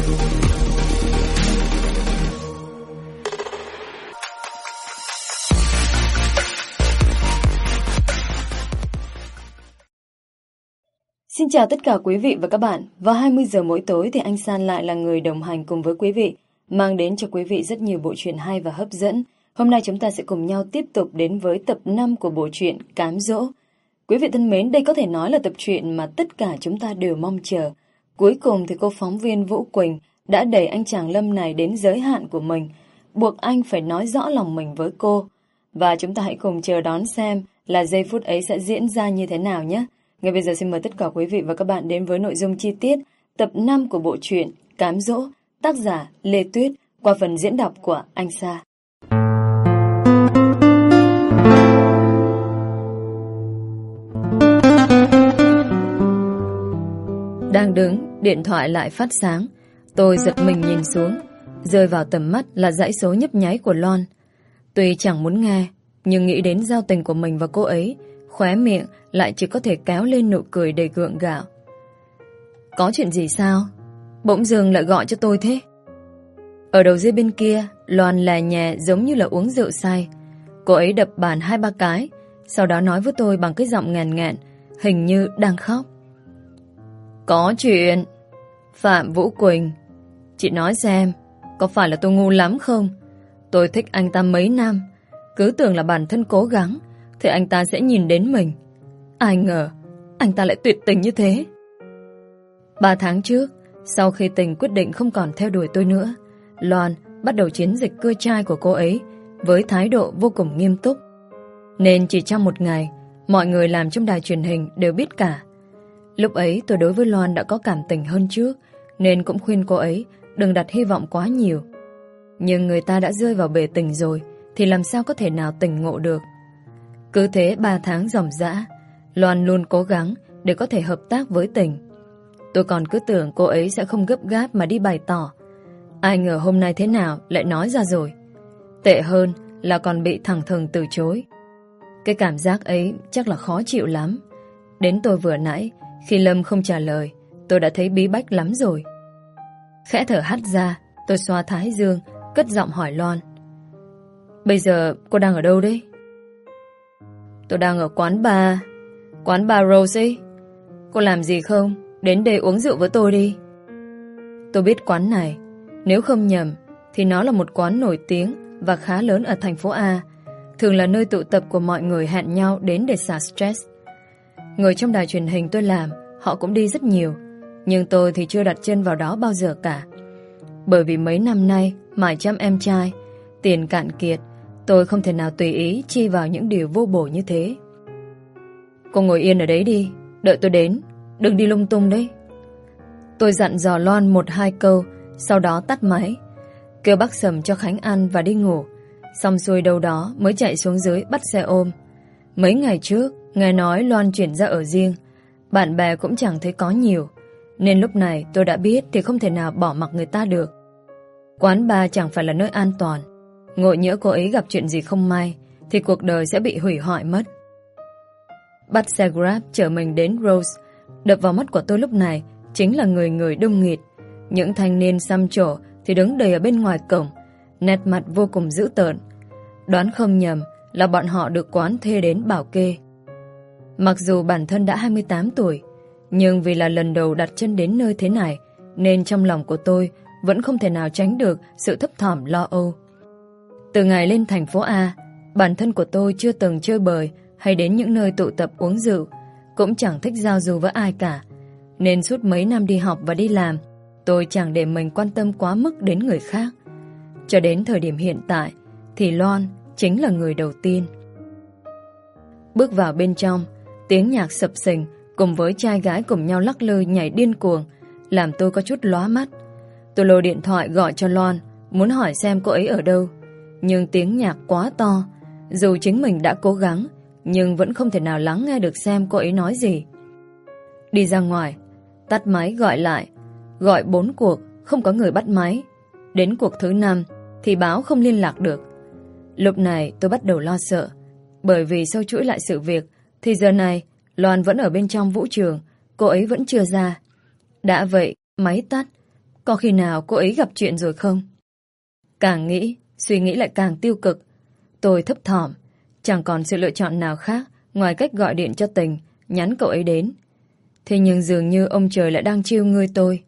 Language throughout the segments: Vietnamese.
Xin chào tất cả quý vị và các bạn. Vào 20 giờ mỗi tối thì anh San lại là người đồng hành cùng với quý vị, mang đến cho quý vị rất nhiều bộ truyện hay và hấp dẫn. Hôm nay chúng ta sẽ cùng nhau tiếp tục đến với tập 5 của bộ truyện Cám Dỗ. Quý vị thân mến, đây có thể nói là tập truyện mà tất cả chúng ta đều mong chờ. Cuối cùng thì cô phóng viên Vũ Quỳnh đã đẩy anh chàng Lâm này đến giới hạn của mình, buộc anh phải nói rõ lòng mình với cô. Và chúng ta hãy cùng chờ đón xem là giây phút ấy sẽ diễn ra như thế nào nhé. Ngay bây giờ xin mời tất cả quý vị và các bạn đến với nội dung chi tiết tập 5 của bộ truyện Cám Dỗ, tác giả Lê Tuyết qua phần diễn đọc của Anh Sa. Đang đứng, điện thoại lại phát sáng. Tôi giật mình nhìn xuống, rơi vào tầm mắt là dãy số nhấp nháy của Lon. Tuy chẳng muốn nghe, nhưng nghĩ đến giao tình của mình và cô ấy, khóe miệng lại chỉ có thể kéo lên nụ cười đầy gượng gạo. Có chuyện gì sao? Bỗng dưng lại gọi cho tôi thế. Ở đầu dây bên kia, Loan là nhà giống như là uống rượu say. Cô ấy đập bàn hai ba cái, sau đó nói với tôi bằng cái giọng ngàn ngạn, hình như đang khóc. Có chuyện. Phạm Vũ Quỳnh, chị nói xem, có phải là tôi ngu lắm không? Tôi thích anh ta mấy năm, cứ tưởng là bản thân cố gắng, thì anh ta sẽ nhìn đến mình. Ai ngờ, anh ta lại tuyệt tình như thế. Ba tháng trước, sau khi tình quyết định không còn theo đuổi tôi nữa, Loan bắt đầu chiến dịch cưa trai của cô ấy với thái độ vô cùng nghiêm túc. Nên chỉ trong một ngày, mọi người làm trong đài truyền hình đều biết cả. Lúc ấy tôi đối với Loan đã có cảm tình hơn trước, nên cũng khuyên cô ấy đừng đặt hy vọng quá nhiều. Nhưng người ta đã rơi vào bể tình rồi, thì làm sao có thể nào tỉnh ngộ được. Cứ thế ba tháng dòng dã, Loan luôn cố gắng để có thể hợp tác với tình. Tôi còn cứ tưởng cô ấy sẽ không gấp gáp mà đi bày tỏ. Ai ngờ hôm nay thế nào lại nói ra rồi. Tệ hơn là còn bị thẳng thừng từ chối. Cái cảm giác ấy chắc là khó chịu lắm. Đến tôi vừa nãy, khi Lâm không trả lời, tôi đã thấy bí bách lắm rồi. Khẽ thở hắt ra, tôi xoa thái dương, cất giọng hỏi Loan. Bây giờ cô đang ở đâu đấy? Tôi đang ở quán bar Quán bar Rose ấy Cô làm gì không Đến đây uống rượu với tôi đi Tôi biết quán này Nếu không nhầm Thì nó là một quán nổi tiếng Và khá lớn ở thành phố A Thường là nơi tụ tập của mọi người hẹn nhau Đến để xả stress Người trong đài truyền hình tôi làm Họ cũng đi rất nhiều Nhưng tôi thì chưa đặt chân vào đó bao giờ cả Bởi vì mấy năm nay Mải chăm em trai Tiền cạn kiệt Tôi không thể nào tùy ý chi vào những điều vô bổ như thế. Cô ngồi yên ở đấy đi, đợi tôi đến, đừng đi lung tung đấy. Tôi dặn dò Loan một hai câu, sau đó tắt máy, kêu bác Sầm cho Khánh ăn và đi ngủ. Xong xuôi đâu đó mới chạy xuống dưới bắt xe ôm. Mấy ngày trước, nghe nói Loan chuyển ra ở riêng, bạn bè cũng chẳng thấy có nhiều, nên lúc này tôi đã biết thì không thể nào bỏ mặc người ta được. Quán bar chẳng phải là nơi an toàn, Ngộ nhỡ cô ấy gặp chuyện gì không may Thì cuộc đời sẽ bị hủy hoại mất. Bắt xe Grab chở mình đến Rose Đập vào mắt của tôi lúc này Chính là người người đông nghịt. Những thanh niên xăm trổ Thì đứng đầy ở bên ngoài cổng Nét mặt vô cùng dữ tợn. Đoán không nhầm là bọn họ được quán thuê đến bảo kê. Mặc dù bản thân đã 28 tuổi Nhưng vì là lần đầu đặt chân đến nơi thế này Nên trong lòng của tôi Vẫn không thể nào tránh được Sự thấp thỏm lo âu từ ngày lên thành phố A, bản thân của tôi chưa từng chơi bời hay đến những nơi tụ tập uống rượu, cũng chẳng thích giao du với ai cả. Nên suốt mấy năm đi học và đi làm, tôi chẳng để mình quan tâm quá mức đến người khác. Cho đến thời điểm hiện tại, thì Loan chính là người đầu tiên. Bước vào bên trong, tiếng nhạc sập sình cùng với trai gái cùng nhau lắc lư nhảy điên cuồng, làm tôi có chút lóa mắt. Tôi lôi điện thoại gọi cho Loan, muốn hỏi xem cô ấy ở đâu. Nhưng tiếng nhạc quá to Dù chính mình đã cố gắng Nhưng vẫn không thể nào lắng nghe được xem cô ấy nói gì Đi ra ngoài Tắt máy gọi lại Gọi bốn cuộc Không có người bắt máy Đến cuộc thứ năm Thì báo không liên lạc được Lúc này tôi bắt đầu lo sợ Bởi vì sau chuỗi lại sự việc thì giờ này Loan vẫn ở bên trong vũ trường Cô ấy vẫn chưa ra Đã vậy máy tắt Có khi nào cô ấy gặp chuyện rồi không? Càng nghĩ, suy nghĩ lại càng tiêu cực. Tôi thấp thỏm, chẳng còn sự lựa chọn nào khác ngoài cách gọi điện cho tình, nhắn cậu ấy đến. Thế nhưng dường như ông trời lại đang chiêu ngươi tôi.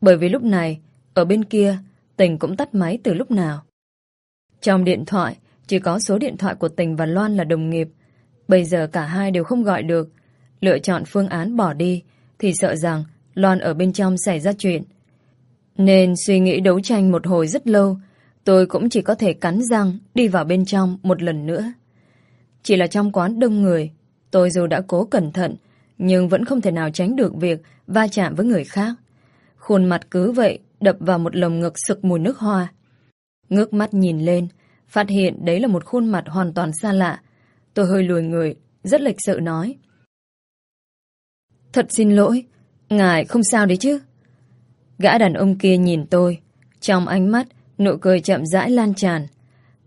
Bởi vì lúc này, ở bên kia, tình cũng tắt máy từ lúc nào. Trong điện thoại, chỉ có số điện thoại của tình và Loan là đồng nghiệp. Bây giờ cả hai đều không gọi được. Lựa chọn phương án bỏ đi, thì sợ rằng Loan ở bên trong xảy ra chuyện. Nên suy nghĩ đấu tranh một hồi rất lâu, tôi cũng chỉ có thể cắn răng đi vào bên trong một lần nữa. Chỉ là trong quán đông người, tôi dù đã cố cẩn thận, nhưng vẫn không thể nào tránh được việc va chạm với người khác. Khuôn mặt cứ vậy đập vào một lồng ngực sực mùi nước hoa. Ngước mắt nhìn lên, phát hiện đấy là một khuôn mặt hoàn toàn xa lạ. Tôi hơi lùi người, rất lịch sự nói. Thật xin lỗi, ngài không sao đấy chứ? Gã đàn ông kia nhìn tôi, trong ánh mắt, nụ cười chậm rãi lan tràn.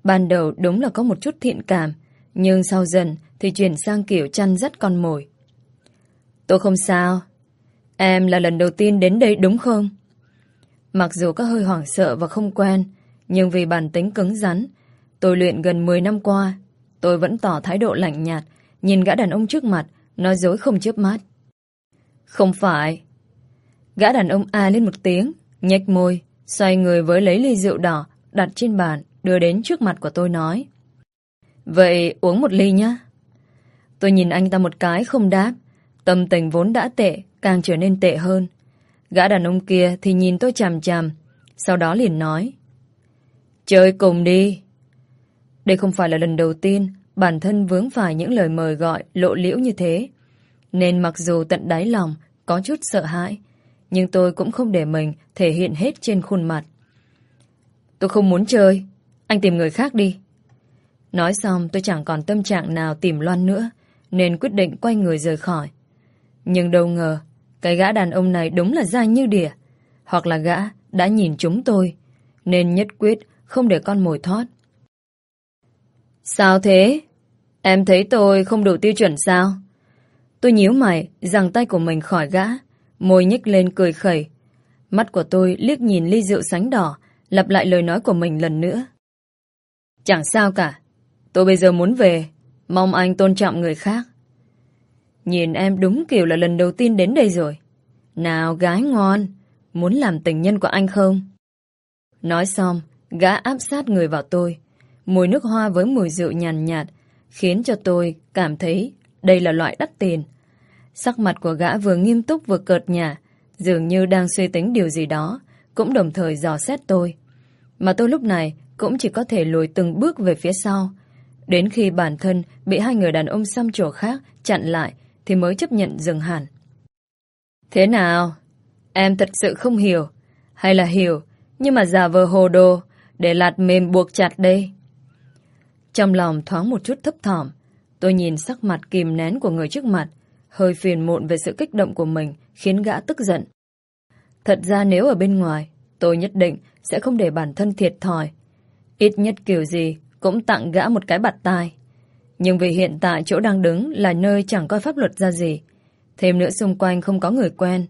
Ban đầu đúng là có một chút thiện cảm, nhưng sau dần thì chuyển sang kiểu chăn dắt con mồi. Tôi không sao. Em là lần đầu tiên đến đây đúng không? Mặc dù có hơi hoảng sợ và không quen, nhưng vì bản tính cứng rắn, tôi luyện gần 10 năm qua, tôi vẫn tỏ thái độ lạnh nhạt, nhìn gã đàn ông trước mặt, nói dối không chớp mắt. Không phải. Gã đàn ông a lên một tiếng, nhếch môi, xoay người với lấy ly rượu đỏ đặt trên bàn, đưa đến trước mặt của tôi nói. Vậy uống một ly nhá. Tôi nhìn anh ta một cái không đáp, tâm tình vốn đã tệ, càng trở nên tệ hơn. Gã đàn ông kia thì nhìn tôi chằm chằm, sau đó liền nói. Chơi cùng đi. Đây không phải là lần đầu tiên bản thân vướng phải những lời mời gọi lộ liễu như thế. Nên mặc dù tận đáy lòng có chút sợ hãi, nhưng tôi cũng không để mình thể hiện hết trên khuôn mặt. Tôi không muốn chơi, anh tìm người khác đi. Nói xong tôi chẳng còn tâm trạng nào tìm Loan nữa, nên quyết định quay người rời khỏi. Nhưng đâu ngờ, cái gã đàn ông này đúng là dai như đỉa. Hoặc là gã đã nhìn chúng tôi, nên nhất quyết không để con mồi thoát. Sao thế? Em thấy tôi không đủ tiêu chuẩn sao? Tôi nhíu mày, giằng tay của mình khỏi gã, môi nhếch lên cười khẩy. Mắt của tôi liếc nhìn ly rượu sánh đỏ, lặp lại lời nói của mình lần nữa. Chẳng sao cả. Tôi bây giờ muốn về, mong anh tôn trọng người khác. Nhìn em đúng kiểu là lần đầu tiên đến đây rồi. Nào gái ngon, muốn làm tình nhân của anh không? Nói xong, gã áp sát người vào tôi. Mùi nước hoa với mùi rượu nhàn nhạt, khiến cho tôi cảm thấy đây là loại đắt tiền. Sắc mặt của gã vừa nghiêm túc vừa cợt nhả, dường như đang suy tính điều gì đó, cũng đồng thời dò xét tôi. Mà tôi lúc này cũng chỉ có thể lùi từng bước về phía sau. Đến khi bản thân bị hai người đàn ông xăm chỗ khác chặn lại thì mới chấp nhận dừng hẳn. Thế nào? Em thật sự không hiểu. Hay là hiểu, nhưng mà giả vờ hồ đồ để lạt mềm buộc chặt đây. Trong lòng thoáng một chút thấp thỏm, tôi nhìn sắc mặt kìm nén của người trước mặt, hơi phiền muộn về sự kích động của mình khiến gã tức giận. Thật ra nếu ở bên ngoài, tôi nhất định sẽ không để bản thân thiệt thòi. Ít nhất kiểu gì cũng tặng gã một cái bạt tai. Nhưng vì hiện tại chỗ đang đứng là nơi chẳng coi pháp luật ra gì. Thêm nữa xung quanh không có người quen.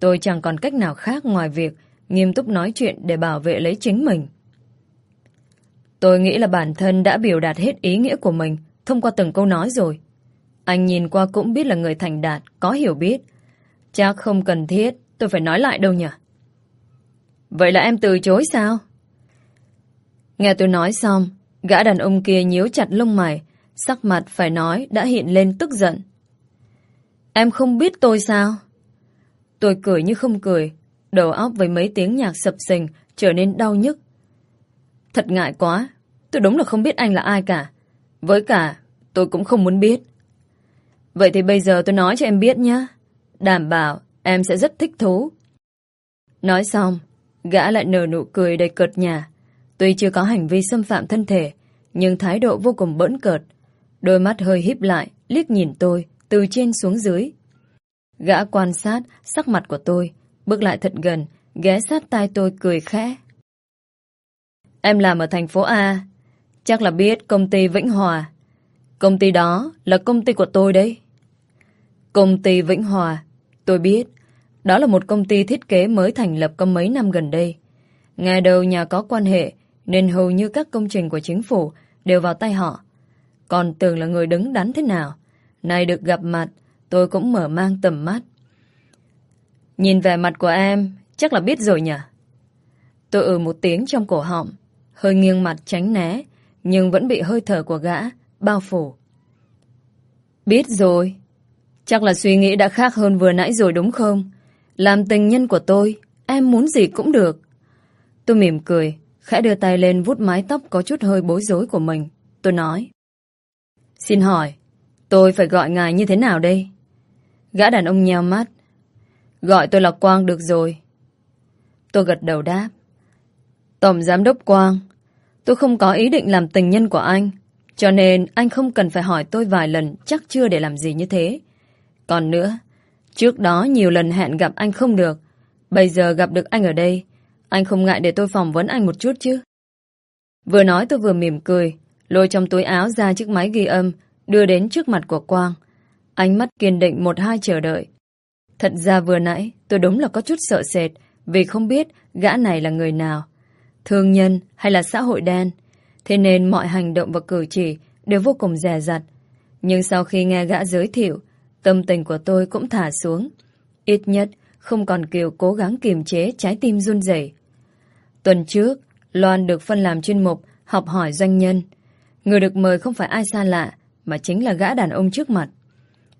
Tôi chẳng còn cách nào khác ngoài việc nghiêm túc nói chuyện để bảo vệ lấy chính mình. Tôi nghĩ là bản thân đã biểu đạt hết ý nghĩa của mình thông qua từng câu nói rồi. Anh nhìn qua cũng biết là người thành đạt, có hiểu biết. Chắc không cần thiết, tôi phải nói lại đâu nhỉ? Vậy là em từ chối sao? Nghe tôi nói xong, gã đàn ông kia nhíu chặt lông mày, sắc mặt phải nói đã hiện lên tức giận. Em không biết tôi sao? Tôi cười như không cười, đầu óc với mấy tiếng nhạc sập sình trở nên đau nhức. Thật ngại quá, tôi đúng là không biết anh là ai cả. Với cả, tôi cũng không muốn biết. Vậy thì bây giờ tôi nói cho em biết nhé. Đảm bảo em sẽ rất thích thú. Nói xong, gã lại nở nụ cười đầy cợt nhà. Tuy chưa có hành vi xâm phạm thân thể, nhưng thái độ vô cùng bỡn cợt. Đôi mắt hơi híp lại, liếc nhìn tôi, từ trên xuống dưới. Gã quan sát sắc mặt của tôi, bước lại thật gần, ghé sát tai tôi cười khẽ. Em làm ở thành phố A, chắc là biết công ty Vĩnh Hòa. Công ty đó là công ty của tôi đấy. Công ty Vĩnh Hòa, tôi biết, Đó là một công ty thiết kế mới thành lập có mấy năm gần đây. Nghe đầu nhà có quan hệ, nên hầu như các công trình của chính phủ đều vào tay họ. Còn tưởng là người đứng đắn thế nào. Nay được gặp mặt, tôi cũng mở mang tầm mắt. Nhìn vẻ mặt của em, chắc là biết rồi nhỉ? Tôi ừ một tiếng trong cổ họng, hơi nghiêng mặt tránh né, nhưng vẫn bị hơi thở của gã bao phủ. Biết rồi. Chắc là suy nghĩ đã khác hơn vừa nãy rồi đúng không? Làm tình nhân của tôi, em muốn gì cũng được. Tôi mỉm cười, khẽ đưa tay lên vút mái tóc có chút hơi bối rối của mình. Tôi nói. Xin hỏi, tôi phải gọi ngài như thế nào đây? Gã đàn ông nheo mắt. Gọi tôi là Quang được rồi. Tôi gật đầu đáp. Tổng Giám đốc Quang, tôi không có ý định làm tình nhân của anh, cho nên anh không cần phải hỏi tôi vài lần chắc chưa để làm gì như thế. Còn nữa, trước đó nhiều lần hẹn gặp anh không được, bây giờ gặp được anh ở đây, anh không ngại để tôi phỏng vấn anh một chút chứ. Vừa nói tôi vừa mỉm cười, lôi trong túi áo ra chiếc máy ghi âm, đưa đến trước mặt của Quang. Ánh mắt kiên định một hai chờ đợi. Thật ra vừa nãy tôi đúng là có chút sợ sệt vì không biết gã này là người nào. Thương nhân hay là xã hội đen. Thế nên mọi hành động và cử chỉ đều vô cùng dè dặt. Nhưng sau khi nghe gã giới thiệu, tâm tình của tôi cũng thả xuống. Ít nhất không còn kiều cố gắng kiềm chế trái tim run rẩy. Tuần trước, Loan được phân làm chuyên mục học hỏi doanh nhân. Người được mời không phải ai xa lạ, mà chính là gã đàn ông trước mặt.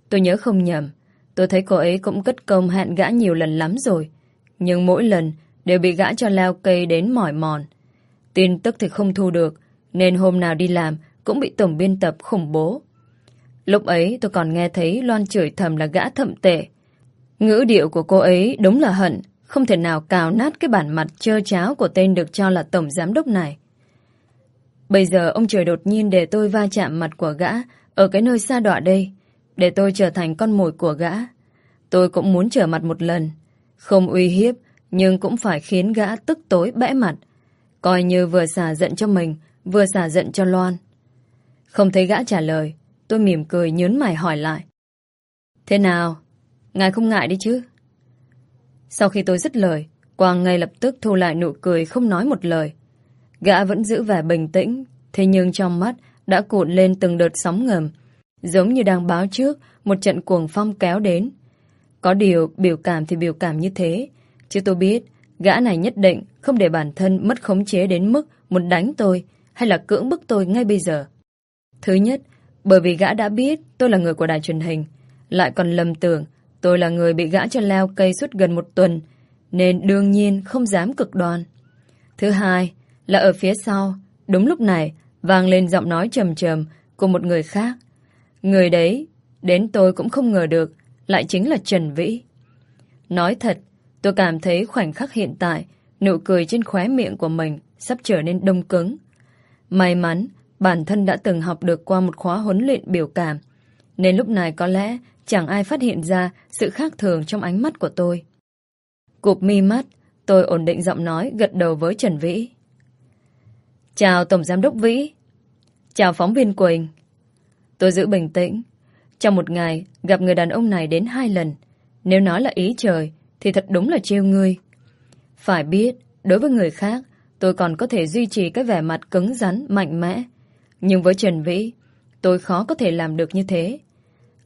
Tôi nhớ không nhầm, tôi thấy cô ấy cũng cất công hẹn gã nhiều lần lắm rồi. Nhưng mỗi lần đều bị gã cho leo cây đến mỏi mòn. Tin tức thì không thu được, nên hôm nào đi làm cũng bị tổng biên tập khủng bố. Lúc ấy tôi còn nghe thấy Loan chửi thầm là gã thậm tệ. Ngữ điệu của cô ấy đúng là hận, không thể nào cào nát cái bản mặt trơ cháo của tên được cho là tổng giám đốc này. Bây giờ ông trời đột nhiên để tôi va chạm mặt của gã ở cái nơi xa đọa đây, để tôi trở thành con mồi của gã. Tôi cũng muốn trở mặt một lần, không uy hiếp, nhưng cũng phải khiến gã tức tối bẽ mặt, coi như vừa xả giận cho mình, vừa xả giận cho Loan. Không thấy gã trả lời, tôi mỉm cười nhớn mày hỏi lại. Thế nào? Ngài không ngại đi chứ? Sau khi tôi dứt lời, Quang ngay lập tức thu lại nụ cười không nói một lời. Gã vẫn giữ vẻ bình tĩnh, thế nhưng trong mắt đã cuộn lên từng đợt sóng ngầm, giống như đang báo trước một trận cuồng phong kéo đến. Có điều biểu cảm thì biểu cảm như thế, chứ tôi biết gã này nhất định không để bản thân mất khống chế đến mức muốn đánh tôi hay là cưỡng bức tôi ngay bây giờ. Thứ nhất, bởi vì gã đã biết tôi là người của đài truyền hình, lại còn lầm tưởng tôi là người bị gã cho leo cây suốt gần một tuần, nên đương nhiên không dám cực đoan. Thứ hai, là ở phía sau, đúng lúc này, vang lên giọng nói trầm trầm của một người khác. Người đấy, đến tôi cũng không ngờ được, lại chính là Trần Vĩ. Nói thật, tôi cảm thấy khoảnh khắc hiện tại, nụ cười trên khóe miệng của mình sắp trở nên đông cứng. May mắn, bản thân đã từng học được qua một khóa huấn luyện biểu cảm, nên lúc này có lẽ chẳng ai phát hiện ra sự khác thường trong ánh mắt của tôi. Cụp mi mắt, tôi ổn định giọng nói gật đầu với Trần Vĩ. Chào Tổng Giám đốc Vĩ. Chào phóng viên Quỳnh. Tôi giữ bình tĩnh. Trong một ngày, gặp người đàn ông này đến hai lần. Nếu nói là ý trời, thì thật đúng là trêu ngươi. Phải biết, đối với người khác, tôi còn có thể duy trì cái vẻ mặt cứng rắn, mạnh mẽ. Nhưng với Trần Vĩ, tôi khó có thể làm được như thế.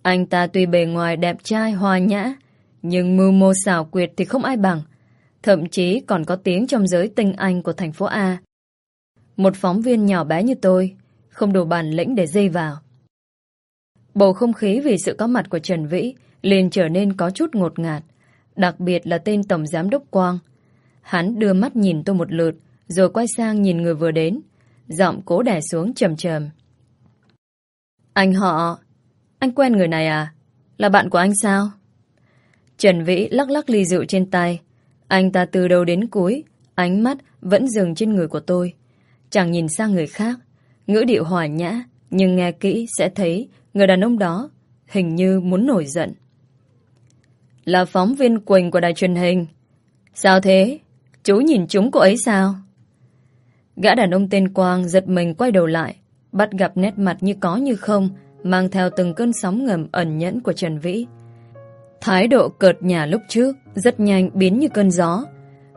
Anh ta tuy bề ngoài đẹp trai, hoa nhã, nhưng mưu mô xảo quyệt thì không ai bằng. Thậm chí còn có tiếng trong giới tinh anh của thành phố A. Một phóng viên nhỏ bé như tôi, không đủ bản lĩnh để dây vào. Bầu không khí vì sự có mặt của Trần Vĩ liền trở nên có chút ngột ngạt, đặc biệt là tên Tổng Giám Đốc Quang. Hắn đưa mắt nhìn tôi một lượt, rồi quay sang nhìn người vừa đến, giọng cố đè xuống trầm trầm. Anh họ, anh quen người này à? Là bạn của anh sao? Trần Vĩ lắc lắc ly rượu trên tay. Anh ta từ đầu đến cuối, ánh mắt vẫn dừng trên người của tôi. Chẳng nhìn sang người khác. Ngữ điệu hòa nhã, nhưng nghe kỹ sẽ thấy người đàn ông đó hình như muốn nổi giận. Là phóng viên Quỳnh của đài truyền hình. Sao thế? Chú nhìn chúng cô ấy sao? Gã đàn ông tên Quang giật mình quay đầu lại, bắt gặp nét mặt như có như không, mang theo từng cơn sóng ngầm ẩn nhẫn của Trần Vĩ. Thái độ cợt nhà lúc trước rất nhanh biến như cơn gió.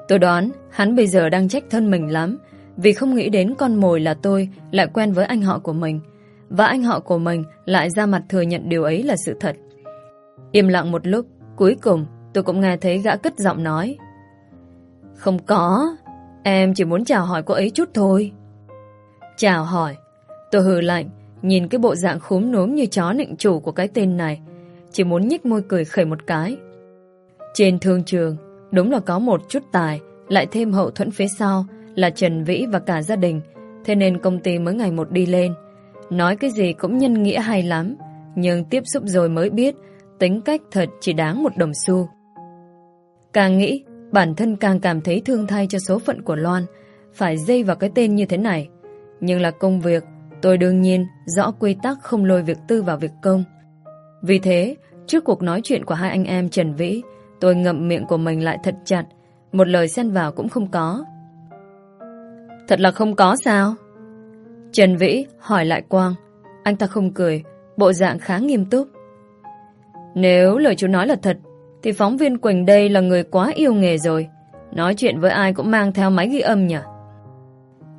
Tôi đoán hắn bây giờ đang trách thân mình lắm vì không nghĩ đến con mồi là tôi lại quen với anh họ của mình và anh họ của mình lại ra mặt thừa nhận điều ấy là sự thật. Im lặng một lúc, cuối cùng tôi cũng nghe thấy gã cất giọng nói. Không có, em chỉ muốn chào hỏi cô ấy chút thôi. Chào hỏi, tôi hừ lạnh, nhìn cái bộ dạng khúm núm như chó nịnh chủ của cái tên này, chỉ muốn nhích môi cười khẩy một cái. Trên thương trường, đúng là có một chút tài, lại thêm hậu thuẫn phía sau là Trần Vĩ và cả gia đình, thế nên công ty mới ngày một đi lên. Nói cái gì cũng nhân nghĩa hay lắm, nhưng tiếp xúc rồi mới biết tính cách thật chỉ đáng một đồng xu. Càng nghĩ, bản thân càng cảm thấy thương thay cho số phận của Loan, phải dây vào cái tên như thế này. Nhưng là công việc, tôi đương nhiên rõ quy tắc không lôi việc tư vào việc công. Vì thế, trước cuộc nói chuyện của hai anh em Trần Vĩ, tôi ngậm miệng của mình lại thật chặt, một lời xen vào cũng không có. Thật là không có sao? Trần Vĩ hỏi lại Quang. Anh ta không cười, bộ dạng khá nghiêm túc. Nếu lời chú nói là thật, thì phóng viên Quỳnh đây là người quá yêu nghề rồi. Nói chuyện với ai cũng mang theo máy ghi âm nhỉ?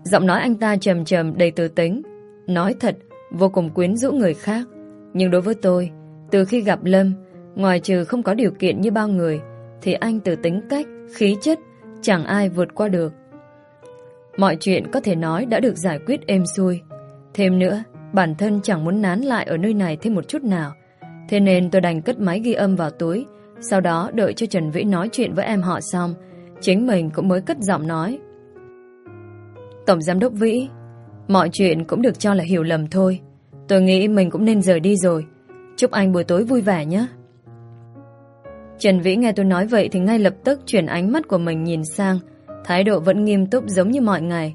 Giọng nói anh ta trầm trầm đầy tư tính. Nói thật, vô cùng quyến rũ người khác. Nhưng đối với tôi, từ khi gặp Lâm, ngoài trừ không có điều kiện như bao người, thì anh từ tính cách, khí chất, chẳng ai vượt qua được. Mọi chuyện có thể nói đã được giải quyết êm xuôi. Thêm nữa, bản thân chẳng muốn nán lại ở nơi này thêm một chút nào. Thế nên tôi đành cất máy ghi âm vào túi, sau đó đợi cho Trần Vĩ nói chuyện với em họ xong, chính mình cũng mới cất giọng nói. Tổng giám đốc Vĩ, mọi chuyện cũng được cho là hiểu lầm thôi. Tôi nghĩ mình cũng nên rời đi rồi. Chúc anh buổi tối vui vẻ nhé. Trần Vĩ nghe tôi nói vậy thì ngay lập tức chuyển ánh mắt của mình nhìn sang, thái độ vẫn nghiêm túc giống như mọi ngày.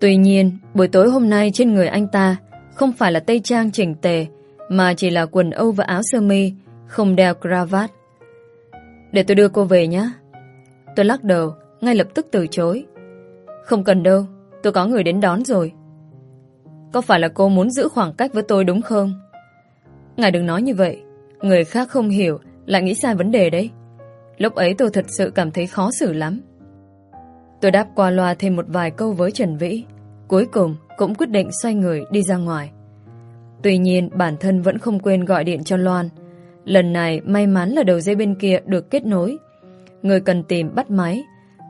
Tuy nhiên, buổi tối hôm nay trên người anh ta không phải là tây trang chỉnh tề, mà chỉ là quần âu và áo sơ mi, không đeo cravat. Để tôi đưa cô về nhé. Tôi lắc đầu, ngay lập tức từ chối. Không cần đâu, tôi có người đến đón rồi. Có phải là cô muốn giữ khoảng cách với tôi đúng không? Ngài đừng nói như vậy. Người khác không hiểu, lại nghĩ sai vấn đề đấy. Lúc ấy tôi thật sự cảm thấy khó xử lắm. Tôi đáp qua loa thêm một vài câu với Trần Vĩ. Cuối cùng cũng quyết định xoay người đi ra ngoài. Tuy nhiên bản thân vẫn không quên gọi điện cho Loan. Lần này may mắn là đầu dây bên kia được kết nối. Người cần tìm bắt máy.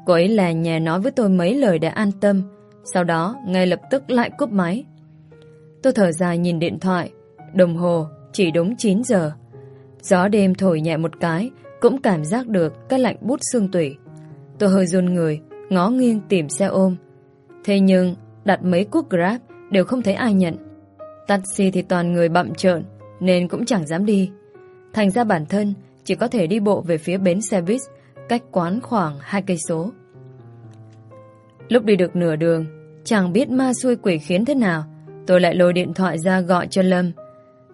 Cô ấy là nhà nói với tôi mấy lời để an tâm. Sau đó ngay lập tức lại cúp máy. Tôi thở dài nhìn điện thoại. Đồng hồ chỉ đúng 9 giờ. Gió đêm thổi nhẹ một cái cũng cảm giác được cái lạnh bút xương tủy. Tôi hơi run người, ngó nghiêng tìm xe ôm. Thế nhưng đặt mấy cuốc Grab đều không thấy ai nhận. Taxi thì toàn người bậm trợn nên cũng chẳng dám đi. Thành ra bản thân chỉ có thể đi bộ về phía bến xe buýt cách quán khoảng hai cây số. Lúc đi được nửa đường, chẳng biết ma xuôi quỷ khiến thế nào, tôi lại lôi điện thoại ra gọi cho Lâm.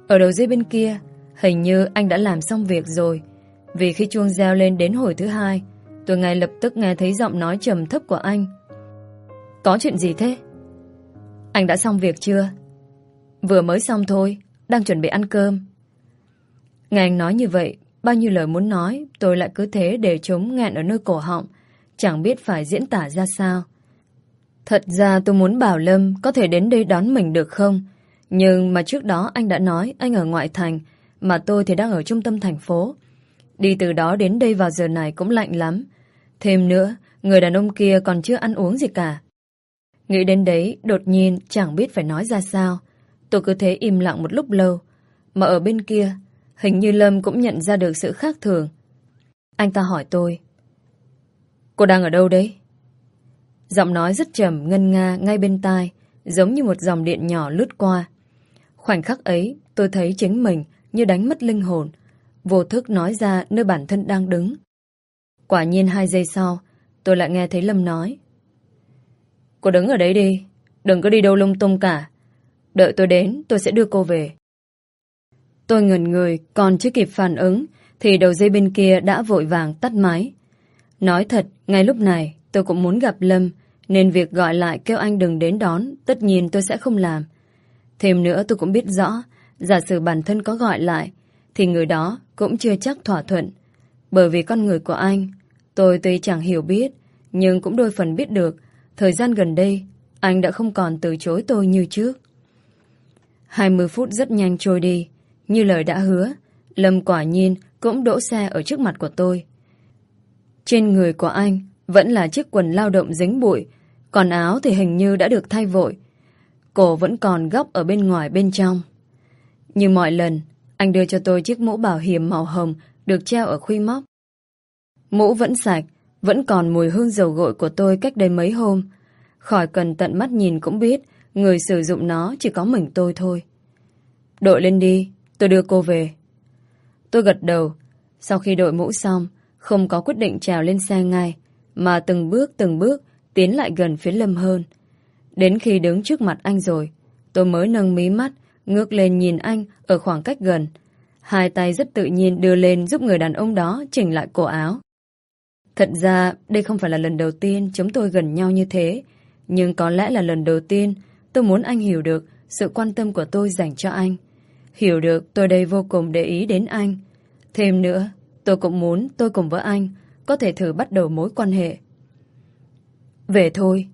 Ở đầu dây bên kia, hình như anh đã làm xong việc rồi. Vì khi chuông reo lên đến hồi thứ hai, tôi ngay lập tức nghe thấy giọng nói trầm thấp của anh. Có chuyện gì thế? Anh đã xong việc chưa? Vừa mới xong thôi, đang chuẩn bị ăn cơm. Nghe anh nói như vậy, bao nhiêu lời muốn nói, tôi lại cứ thế để chúng nghẹn ở nơi cổ họng, chẳng biết phải diễn tả ra sao. Thật ra tôi muốn bảo Lâm có thể đến đây đón mình được không? Nhưng mà trước đó anh đã nói anh ở ngoại thành, mà tôi thì đang ở trung tâm thành phố. Đi từ đó đến đây vào giờ này cũng lạnh lắm. Thêm nữa, người đàn ông kia còn chưa ăn uống gì cả. Nghĩ đến đấy, đột nhiên chẳng biết phải nói ra sao. Tôi cứ thế im lặng một lúc lâu. Mà ở bên kia, hình như Lâm cũng nhận ra được sự khác thường. Anh ta hỏi tôi. Cô đang ở đâu đấy? Giọng nói rất trầm, ngân nga ngay bên tai, giống như một dòng điện nhỏ lướt qua. Khoảnh khắc ấy, tôi thấy chính mình như đánh mất linh hồn, vô thức nói ra nơi bản thân đang đứng. Quả nhiên hai giây sau, tôi lại nghe thấy Lâm nói. Cô đứng ở đấy đi, đừng có đi đâu lung tung cả. Đợi tôi đến, tôi sẽ đưa cô về. Tôi ngẩn người, còn chưa kịp phản ứng, thì đầu dây bên kia đã vội vàng tắt máy. Nói thật, ngay lúc này, tôi cũng muốn gặp Lâm, nên việc gọi lại kêu anh đừng đến đón, tất nhiên tôi sẽ không làm. Thêm nữa tôi cũng biết rõ, giả sử bản thân có gọi lại, thì người đó cũng chưa chắc thỏa thuận. Bởi vì con người của anh, tôi tuy chẳng hiểu biết, nhưng cũng đôi phần biết được, thời gian gần đây, anh đã không còn từ chối tôi như trước. 20 phút rất nhanh trôi đi, như lời đã hứa, Lâm quả nhiên cũng đỗ xe ở trước mặt của tôi. Trên người của anh vẫn là chiếc quần lao động dính bụi, còn áo thì hình như đã được thay vội. Cổ vẫn còn góc ở bên ngoài bên trong. Như mọi lần, anh đưa cho tôi chiếc mũ bảo hiểm màu hồng được treo ở khuy móc. Mũ vẫn sạch, vẫn còn mùi hương dầu gội của tôi cách đây mấy hôm. Khỏi cần tận mắt nhìn cũng biết người sử dụng nó chỉ có mình tôi thôi. Đội lên đi, tôi đưa cô về. Tôi gật đầu. Sau khi đội mũ xong, không có quyết định trèo lên xe ngay, mà từng bước từng bước tiến lại gần phía Lâm hơn. Đến khi đứng trước mặt anh rồi, tôi mới nâng mí mắt, ngước lên nhìn anh ở khoảng cách gần. Hai tay rất tự nhiên đưa lên giúp người đàn ông đó chỉnh lại cổ áo. Thật ra, đây không phải là lần đầu tiên chúng tôi gần nhau như thế, nhưng có lẽ là lần đầu tiên tôi muốn anh hiểu được sự quan tâm của tôi dành cho anh. Hiểu được tôi đây vô cùng để ý đến anh. Thêm nữa, tôi cũng muốn tôi cùng với anh có thể thử bắt đầu mối quan hệ. Về thôi.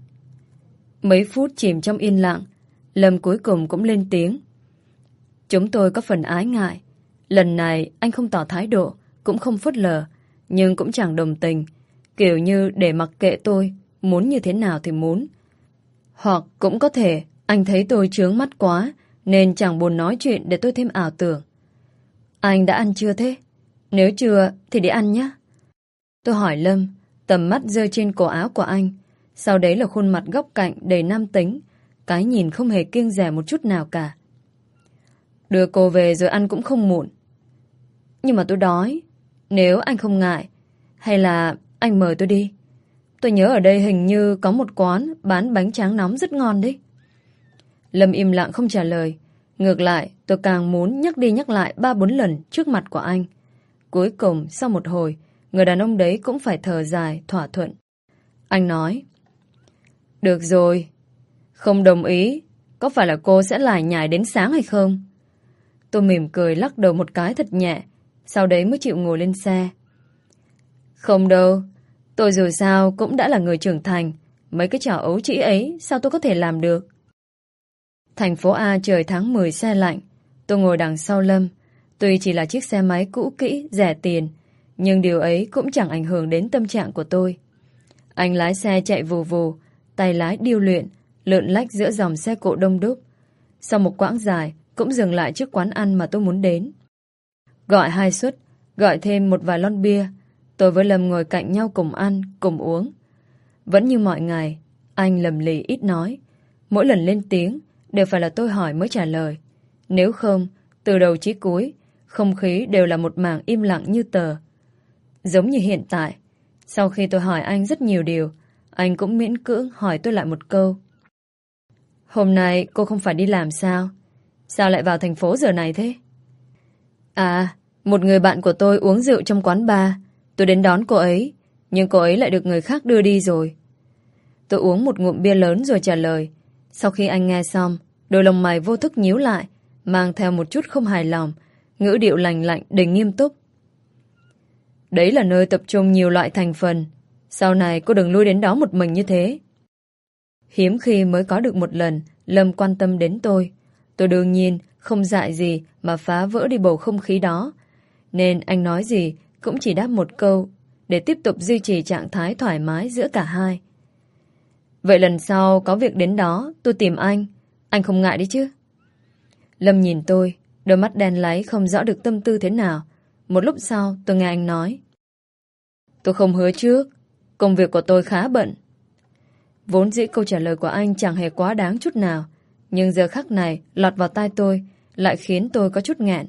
Mấy phút chìm trong yên lặng, Lâm cuối cùng cũng lên tiếng. Chúng tôi có phần ái ngại. Lần này anh không tỏ thái độ, cũng không phớt lờ, nhưng cũng chẳng đồng tình. Kiểu như để mặc kệ tôi, muốn như thế nào thì muốn. Hoặc cũng có thể anh thấy tôi trướng mắt quá, nên chẳng buồn nói chuyện để tôi thêm ảo tưởng. Anh đã ăn chưa thế? Nếu chưa thì đi ăn nhé. Tôi hỏi Lâm, tầm mắt rơi trên cổ áo của anh. Sau đấy là khuôn mặt góc cạnh đầy nam tính, cái nhìn không hề kiêng rẻ một chút nào cả. Đưa cô về rồi ăn cũng không muộn. Nhưng mà tôi đói. Nếu anh không ngại, hay là anh mời tôi đi. Tôi nhớ ở đây hình như có một quán bán bánh tráng nóng rất ngon đấy. Lâm im lặng không trả lời. Ngược lại, tôi càng muốn nhắc đi nhắc lại ba bốn lần trước mặt của anh. Cuối cùng, sau một hồi, người đàn ông đấy cũng phải thở dài, thỏa thuận. Anh nói, Được rồi, không đồng ý, có phải là cô sẽ lại nhảy đến sáng hay không? Tôi mỉm cười lắc đầu một cái thật nhẹ, sau đấy mới chịu ngồi lên xe. Không đâu, tôi dù sao cũng đã là người trưởng thành, mấy cái trò ấu trĩ ấy sao tôi có thể làm được? Thành phố A trời tháng 10 xe lạnh. Tôi ngồi đằng sau Lâm. Tuy chỉ là chiếc xe máy cũ kỹ, rẻ tiền, nhưng điều ấy cũng chẳng ảnh hưởng đến tâm trạng của tôi. Anh lái xe chạy vù vù, tay lái điêu luyện, lượn lách giữa dòng xe cộ đông đúc. Sau một quãng dài, cũng dừng lại trước quán ăn mà tôi muốn đến. Gọi hai suất, gọi thêm một vài lon bia. Tôi với Lâm ngồi cạnh nhau cùng ăn, cùng uống. Vẫn như mọi ngày, anh lầm lì ít nói. Mỗi lần lên tiếng, đều phải là tôi hỏi mới trả lời. Nếu không, từ đầu chí cuối, không khí đều là một mảng im lặng như tờ. Giống như hiện tại, sau khi tôi hỏi anh rất nhiều điều, anh cũng miễn cưỡng hỏi tôi lại một câu. Hôm nay cô không phải đi làm sao? Sao lại vào thành phố giờ này thế? À, một người bạn của tôi uống rượu trong quán bar. Tôi đến đón cô ấy, nhưng cô ấy lại được người khác đưa đi rồi. Tôi uống một ngụm bia lớn rồi trả lời. Sau khi anh nghe xong, đôi lông mày vô thức nhíu lại, mang theo một chút không hài lòng, ngữ điệu lành lạnh đầy nghiêm túc. Đấy là nơi tập trung nhiều loại thành phần. Sau này cô đừng lui đến đó một mình như thế. Hiếm khi mới có được một lần Lâm quan tâm đến tôi. Tôi đương nhiên không dại gì mà phá vỡ đi bầu không khí đó. Nên anh nói gì cũng chỉ đáp một câu để tiếp tục duy trì trạng thái thoải mái giữa cả hai. Vậy lần sau có việc đến đó tôi tìm anh. Anh không ngại đấy chứ? Lâm nhìn tôi, đôi mắt đen láy không rõ được tâm tư thế nào. Một lúc sau tôi nghe anh nói. Tôi không hứa trước. Công việc của tôi khá bận. Vốn dĩ câu trả lời của anh chẳng hề quá đáng chút nào. Nhưng giờ khắc này lọt vào tai tôi lại khiến tôi có chút ngẹn.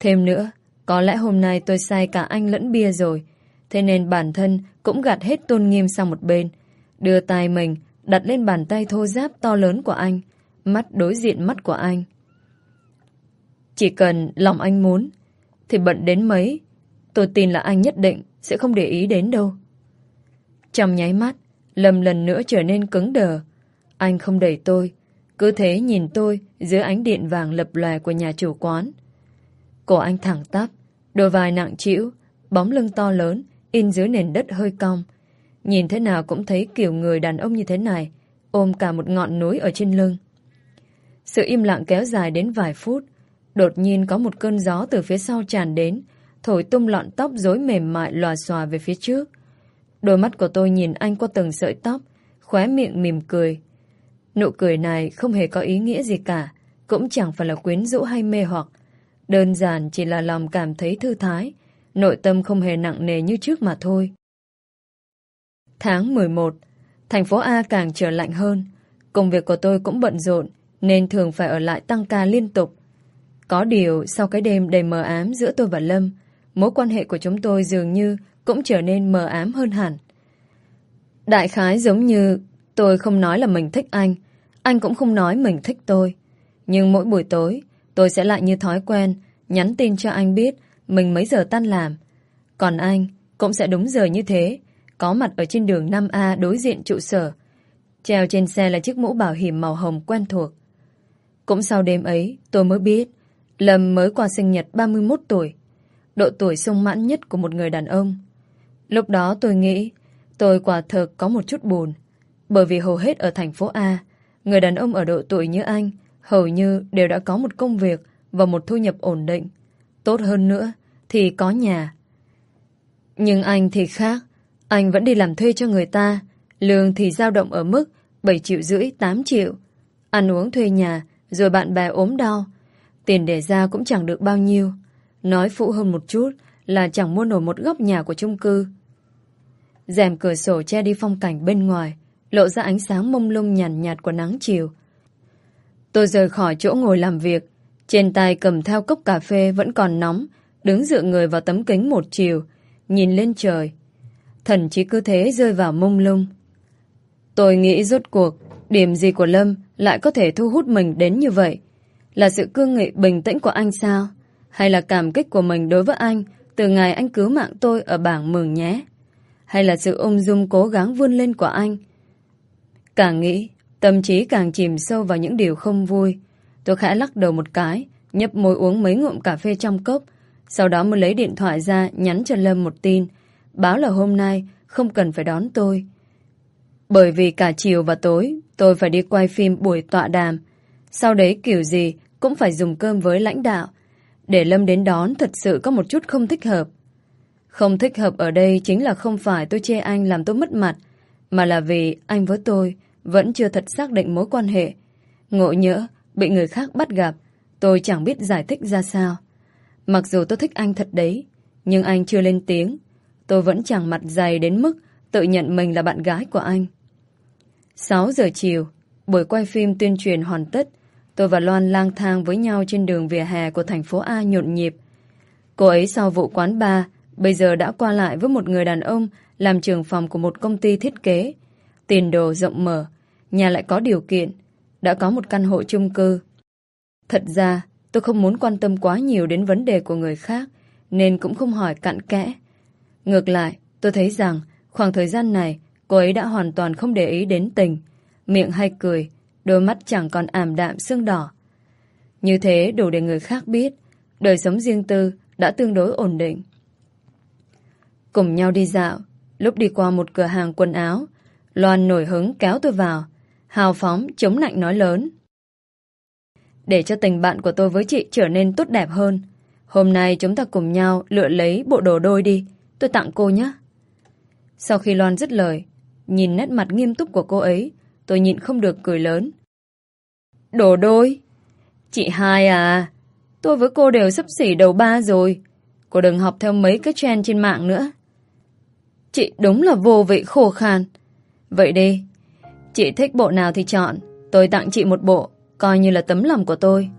Thêm nữa, có lẽ hôm nay tôi say cả anh lẫn bia rồi. Thế nên bản thân cũng gạt hết tôn nghiêm sang một bên. Đưa tay mình đặt lên bàn tay thô giáp to lớn của anh, mắt đối diện mắt của anh. Chỉ cần lòng anh muốn, thì bận đến mấy, tôi tin là anh nhất định sẽ không để ý đến đâu. Trong nháy mắt, Lâm lần nữa trở nên cứng đờ. Anh không đẩy tôi, cứ thế nhìn tôi dưới ánh điện vàng lập lòe của nhà chủ quán. Cổ anh thẳng tắp, Đôi vai nặng trĩu, bóng lưng to lớn, in dưới nền đất hơi cong. Nhìn thế nào cũng thấy kiểu người đàn ông như thế này, ôm cả một ngọn núi ở trên lưng. Sự im lặng kéo dài đến vài phút, đột nhiên có một cơn gió từ phía sau tràn đến, thổi tung lọn tóc rối mềm mại lòa xòa về phía trước. Đôi mắt của tôi nhìn anh qua từng sợi tóc, khóe miệng mỉm cười. Nụ cười này không hề có ý nghĩa gì cả, cũng chẳng phải là quyến rũ hay mê hoặc. Đơn giản chỉ là lòng cảm thấy thư thái, nội tâm không hề nặng nề như trước mà thôi. Tháng 11, thành phố A càng trở lạnh hơn. Công việc của tôi cũng bận rộn, nên thường phải ở lại tăng ca liên tục. Có điều, sau cái đêm đầy mờ ám giữa tôi và Lâm, mối quan hệ của chúng tôi dường như cũng trở nên mờ ám hơn hẳn. Đại khái giống như tôi không nói là mình thích anh, anh cũng không nói mình thích tôi. Nhưng mỗi buổi tối, tôi sẽ lại như thói quen, nhắn tin cho anh biết mình mấy giờ tan làm. Còn anh cũng sẽ đúng giờ như thế, có mặt ở trên đường 5A đối diện trụ sở. Treo trên xe là chiếc mũ bảo hiểm màu hồng quen thuộc. Cũng sau đêm ấy, tôi mới biết Lâm mới qua sinh nhật 31 tuổi. Độ tuổi sung mãn nhất của một người đàn ông. Lúc đó tôi nghĩ tôi quả thực có một chút buồn. Bởi vì hầu hết ở thành phố A, người đàn ông ở độ tuổi như anh hầu như đều đã có một công việc và một thu nhập ổn định. Tốt hơn nữa thì có nhà. Nhưng anh thì khác. Anh vẫn đi làm thuê cho người ta. Lương thì dao động ở mức 7 triệu rưỡi, 8 triệu. Ăn uống thuê nhà, rồi bạn bè ốm đau. Tiền để ra cũng chẳng được bao nhiêu. Nói phụ hơn một chút là chẳng mua nổi một góc nhà của chung cư. rèm cửa sổ che đi phong cảnh bên ngoài, lộ ra ánh sáng mông lung nhàn nhạt, nhạt của nắng chiều. Tôi rời khỏi chỗ ngồi làm việc, trên tay cầm theo cốc cà phê vẫn còn nóng, đứng dựa người vào tấm kính một chiều, nhìn lên trời. Thần chí cứ thế rơi vào mông lung. Tôi nghĩ rốt cuộc, điểm gì của Lâm lại có thể thu hút mình đến như vậy? Là sự cương nghị bình tĩnh của anh sao? Hay là cảm kích của mình đối với anh từ ngày anh cứu mạng tôi ở bảng mừng nhé? Hay là sự ung dung cố gắng vươn lên của anh? Càng nghĩ, tâm trí càng chìm sâu vào những điều không vui. Tôi khẽ lắc đầu một cái, nhấp môi uống mấy ngụm cà phê trong cốc, sau đó mới lấy điện thoại ra nhắn cho Lâm một tin, báo là hôm nay không cần phải đón tôi. Bởi vì cả chiều và tối tôi phải đi quay phim buổi tọa đàm. Sau đấy kiểu gì cũng phải dùng cơm với lãnh đạo. Để Lâm đến đón thật sự có một chút không thích hợp. Không thích hợp ở đây chính là không phải tôi chê anh làm tôi mất mặt, mà là vì anh với tôi vẫn chưa thật xác định mối quan hệ. Ngộ nhỡ, bị người khác bắt gặp, tôi chẳng biết giải thích ra sao. Mặc dù tôi thích anh thật đấy, nhưng anh chưa lên tiếng. Tôi vẫn chẳng mặt dày đến mức tự nhận mình là bạn gái của anh. 6 giờ chiều, buổi quay phim tuyên truyền hoàn tất, tôi và Loan lang thang với nhau trên đường vỉa hè của thành phố A nhộn nhịp. Cô ấy sau vụ quán bar, bây giờ đã qua lại với một người đàn ông làm trưởng phòng của một công ty thiết kế. Tiền đồ rộng mở, nhà lại có điều kiện, đã có một căn hộ chung cư. Thật ra, tôi không muốn quan tâm quá nhiều đến vấn đề của người khác, nên cũng không hỏi cặn kẽ. Ngược lại, tôi thấy rằng khoảng thời gian này cô ấy đã hoàn toàn không để ý đến tình. Miệng hay cười, đôi mắt chẳng còn ảm đạm sương đỏ. Như thế đủ để người khác biết đời sống riêng tư đã tương đối ổn định. Cùng nhau đi dạo, lúc đi qua một cửa hàng quần áo, Loan nổi hứng kéo tôi vào, hào phóng, chống nạnh nói lớn. Để cho tình bạn của tôi với chị trở nên tốt đẹp hơn, hôm nay chúng ta cùng nhau lựa lấy bộ đồ đôi đi, tôi tặng cô nhé. Sau khi Loan dứt lời, nhìn nét mặt nghiêm túc của cô ấy, tôi nhịn không được cười lớn. Đồ đôi? Chị hai à, tôi với cô đều sắp xỉ đầu ba rồi. Cô đừng học theo mấy cái trend trên mạng nữa. Chị đúng là vô vị khổ khan. Vậy đi, chị thích bộ nào thì chọn, tôi tặng chị một bộ, coi như là tấm lòng của tôi.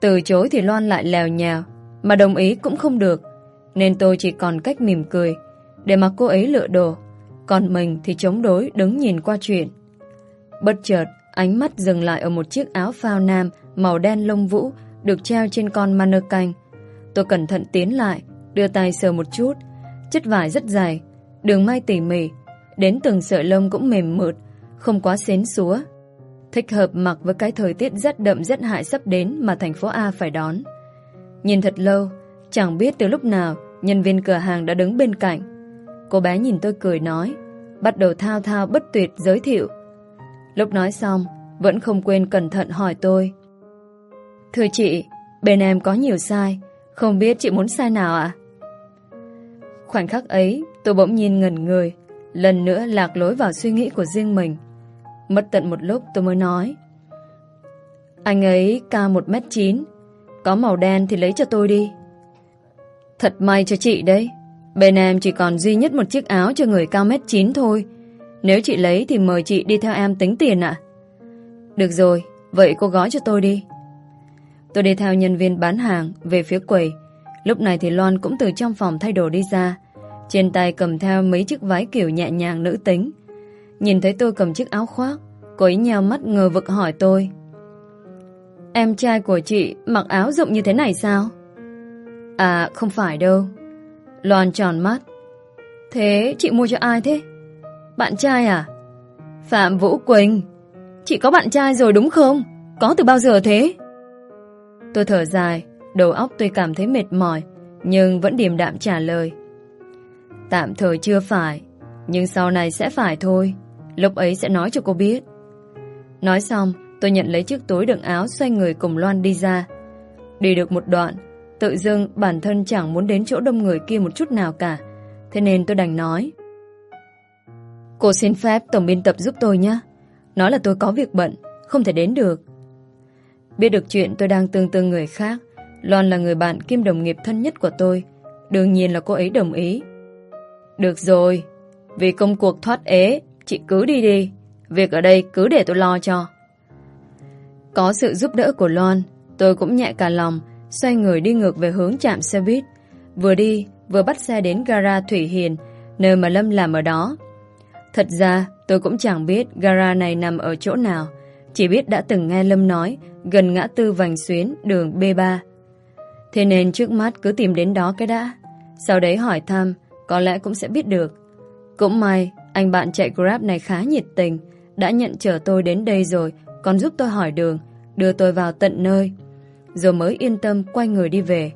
Từ chối thì Loan lại lèo nhèo, mà đồng ý cũng không được, nên tôi chỉ còn cách mỉm cười, để mặc cô ấy lựa đồ, còn mình thì chống đối đứng nhìn qua chuyện. Bất chợt, ánh mắt dừng lại ở một chiếc áo phao nam màu đen lông vũ được treo trên con mannequin. Tôi cẩn thận tiến lại, đưa tay sờ một chút. Chất vải rất dài, đường may tỉ mỉ, đến từng sợi lông cũng mềm mượt, không quá xến xúa. Thích hợp mặc với cái thời tiết rất đậm rất hại sắp đến mà thành phố A phải đón. Nhìn thật lâu, Chẳng biết từ lúc nào, Nhân viên cửa hàng đã đứng bên cạnh. Cô bé nhìn tôi cười nói, Bắt đầu thao thao bất tuyệt giới thiệu. Lúc nói xong, Vẫn không quên cẩn thận hỏi tôi. Thưa chị, Bên em có nhiều sai, Không biết chị muốn sai nào ạ? Khoảnh khắc ấy, Tôi bỗng nhìn ngẩn người, Lần nữa lạc lối vào suy nghĩ của riêng mình. Mất tận một lúc tôi mới nói. Anh ấy cao 1m9 Có màu đen thì lấy cho tôi đi. Thật may cho chị đấy. Bên em chỉ còn duy nhất một chiếc áo cho người cao mét 9 thôi. Nếu chị lấy thì mời chị đi theo em tính tiền ạ. Được rồi, Vậy cô gói cho tôi đi. Tôi đi theo nhân viên bán hàng Về phía quầy. Lúc này thì Loan cũng từ trong phòng thay đồ đi ra. Trên tay cầm theo mấy chiếc váy kiểu nhẹ nhàng nữ tính. Nhìn thấy tôi cầm chiếc áo khoác, Cô ấy nheo mắt ngờ vực hỏi tôi. Em trai của chị mặc áo rộng như thế này sao? À không phải đâu Loan tròn mắt Thế chị mua cho ai thế? Bạn trai à? Phạm Vũ Quỳnh Chị có bạn trai rồi đúng không? Có từ bao giờ thế? Tôi thở dài, Đầu óc tôi cảm thấy mệt mỏi, Nhưng vẫn điềm đạm trả lời Tạm thời chưa phải, Nhưng sau này sẽ phải thôi Lúc ấy sẽ nói cho cô biết Nói xong, tôi nhận lấy chiếc túi đựng áo Xoay người cùng Loan đi ra Đi được một đoạn Tự dưng bản thân chẳng muốn đến chỗ đông người kia một chút nào cả. Thế nên tôi đành nói, Cô xin phép tổng biên tập giúp tôi nhé. Nói là tôi có việc bận, Không thể đến được. Biết được chuyện tôi đang tương tư người khác, Loan là người bạn kim đồng nghiệp thân nhất của tôi. Đương nhiên là cô ấy đồng ý. Được rồi, Vì công cuộc thoát ế, Chị cứ đi đi. Việc ở đây cứ để tôi lo cho. Có sự giúp đỡ của Loan, Tôi cũng nhẹ cả lòng Xoay người đi ngược về hướng trạm xe buýt. Vừa đi, vừa bắt xe đến gara Thủy Hiền, Nơi mà Lâm làm ở đó. Thật ra, tôi cũng chẳng biết gara này nằm ở chỗ nào, Chỉ biết đã từng nghe Lâm nói, Gần ngã tư vành xuyến đường B3 Thế nên trước mắt cứ tìm đến đó cái đã. Sau đấy hỏi thăm, Có lẽ cũng sẽ biết được. Cũng may, anh bạn chạy Grab này khá nhiệt tình, Đã nhận chở tôi đến đây rồi, Còn giúp tôi hỏi đường, Đưa tôi vào tận nơi. Rồi mới yên tâm quay người đi về.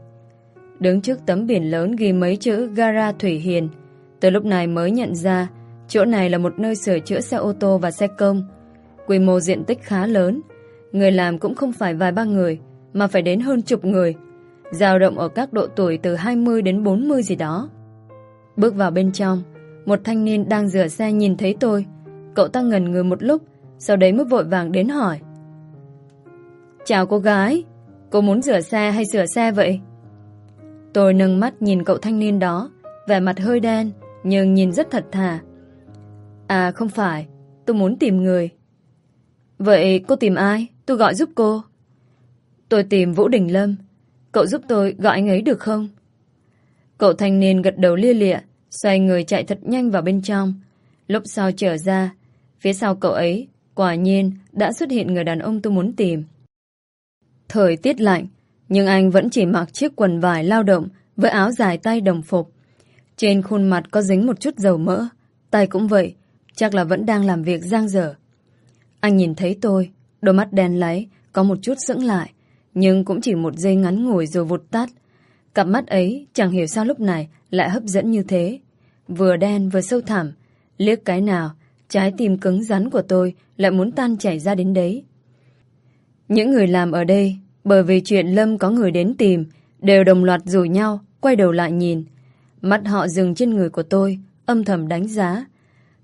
Đứng trước tấm biển lớn ghi mấy chữ Gara Thủy Hiền, Từ lúc này mới nhận ra Chỗ này là một nơi sửa chữa xe ô tô và xe công. Quy mô diện tích khá lớn, Người làm cũng không phải vài ba người, Mà phải đến hơn chục người dao động ở các độ tuổi từ 20 đến 40 gì đó. Bước vào bên trong, Một thanh niên đang rửa xe nhìn thấy tôi. Cậu ta ngần người một lúc, Sau đấy mới vội vàng đến hỏi. Chào cô gái. Cô muốn rửa xe hay sửa xe vậy? Tôi nâng mắt nhìn cậu thanh niên đó, Vẻ mặt hơi đen, Nhưng nhìn rất thật thà À không phải, Tôi muốn tìm người Vậy cô tìm ai? Tôi gọi giúp cô Tôi tìm Vũ Đình Lâm Cậu giúp tôi gọi anh ấy được không? Cậu thanh niên gật đầu lia lịa, Xoay người chạy thật nhanh vào bên trong Lúc sau trở ra, Phía sau cậu ấy, Quả nhiên đã xuất hiện người đàn ông tôi muốn tìm Thời tiết lạnh, Nhưng anh vẫn chỉ mặc chiếc quần vải lao động Với áo dài tay đồng phục. Trên khuôn mặt có dính một chút dầu mỡ, Tay cũng vậy, Chắc là vẫn đang làm việc giang dở. Anh nhìn thấy tôi, Đôi mắt đen láy, Có một chút sững lại, Nhưng cũng chỉ một giây ngắn ngủi rồi vụt tắt. Cặp mắt ấy chẳng hiểu sao lúc này Lại hấp dẫn như thế. Vừa đen vừa sâu thẳm, Liếc cái nào, Trái tim cứng rắn của tôi Lại muốn tan chảy ra đến đấy. Những người làm ở đây, Bởi vì chuyện Lâm có người đến tìm, Đều đồng loạt rủ nhau, Quay đầu lại nhìn. Mắt họ dừng trên người của tôi, Âm thầm đánh giá.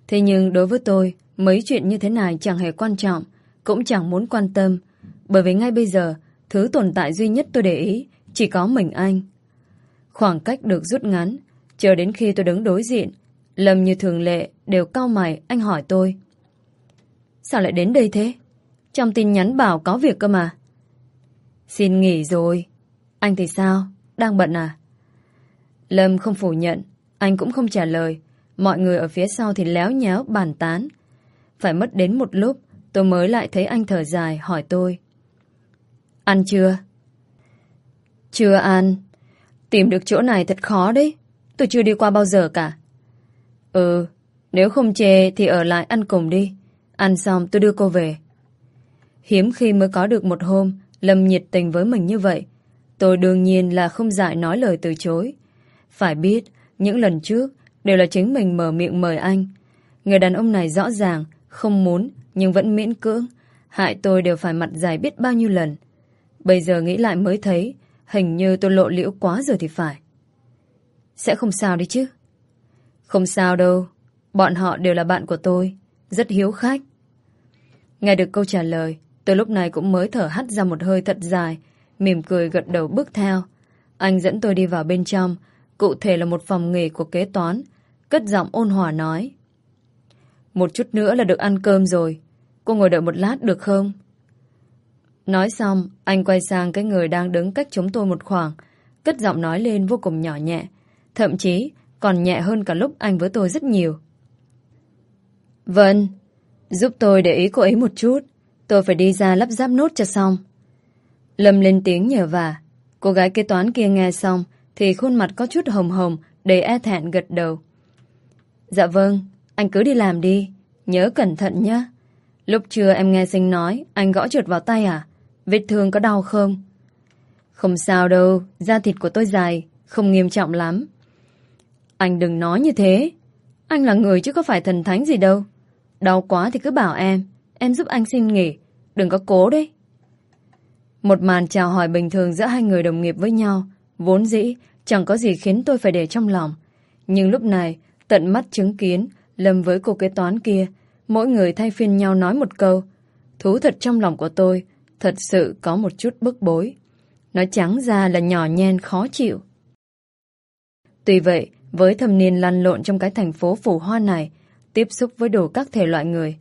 Thế nhưng đối với tôi, Mấy chuyện như thế này chẳng hề quan trọng, Cũng chẳng muốn quan tâm, Bởi vì ngay bây giờ, Thứ tồn tại duy nhất tôi để ý, Chỉ có mình anh. Khoảng cách được rút ngắn, Chờ đến khi tôi đứng đối diện, Lâm như thường lệ đều cau mày, Anh hỏi tôi. Sao lại đến đây thế? Trong tin nhắn bảo có việc cơ mà. Xin nghỉ rồi. Anh thì sao? Đang bận à? Lâm không phủ nhận. Anh cũng không trả lời. Mọi người ở phía sau thì léo nhéo, bàn tán. Phải mất đến một lúc, Tôi mới lại thấy anh thở dài, hỏi tôi. Ăn chưa? Chưa ăn. Tìm được chỗ này thật khó đấy. Tôi chưa đi qua bao giờ cả. Ừ Nếu không chê thì ở lại ăn cùng đi. Ăn xong tôi đưa cô về. Hiếm khi mới có được một hôm Lâm nhiệt tình với mình như vậy Tôi đương nhiên là không dại nói lời từ chối. Phải biết, những lần trước đều là chính mình mở miệng mời anh. Người đàn ông này rõ ràng, không muốn, nhưng vẫn miễn cưỡng. Hại tôi đều phải mặt dài biết bao nhiêu lần. Bây giờ nghĩ lại mới thấy, hình như tôi lộ liễu quá rồi thì phải. Sẽ không sao đi chứ. Không sao đâu, bọn họ đều là bạn của tôi, rất hiếu khách. Nghe được câu trả lời, tôi lúc này cũng mới thở hắt ra một hơi thật dài, mỉm cười gật đầu bước theo. Anh dẫn tôi đi vào bên trong, cụ thể là một phòng nghề của kế toán, cất giọng ôn hòa nói. Một chút nữa là được ăn cơm rồi, cô ngồi đợi một lát được không? Nói xong, anh quay sang cái người đang đứng cách chúng tôi một khoảng, cất giọng nói lên vô cùng nhỏ nhẹ, thậm chí còn nhẹ hơn cả lúc anh với tôi rất nhiều. Vâng, giúp tôi để ý cô ấy một chút, tôi phải đi ra lắp ráp nốt cho xong. Lâm lên tiếng nhờ vả. Cô gái kế toán kia nghe xong thì khuôn mặt có chút hồng hồng đầy e thẹn gật đầu. Dạ vâng, anh cứ đi làm đi. Nhớ cẩn thận nhé. Lúc trưa em nghe sinh nói anh gõ trượt vào tay à? Vết thương có đau không? Không sao đâu, da thịt của tôi dài, không nghiêm trọng lắm. Anh đừng nói như thế. Anh là người chứ có phải thần thánh gì đâu. Đau quá thì cứ bảo em, em giúp anh xin nghỉ. Đừng có cố đấy. Một màn chào hỏi bình thường giữa hai người đồng nghiệp với nhau, vốn dĩ chẳng có gì khiến tôi phải để trong lòng. Nhưng lúc này, tận mắt chứng kiến, Lâm với cô kế toán kia, mỗi người thay phiên nhau nói một câu. Thú thật trong lòng của tôi, thật sự có một chút bức bối. Nói trắng ra là nhỏ nhen khó chịu. Tuy vậy, với thâm niên lăn lộn trong cái thành phố phủ hoa này, tiếp xúc với đủ các thể loại người,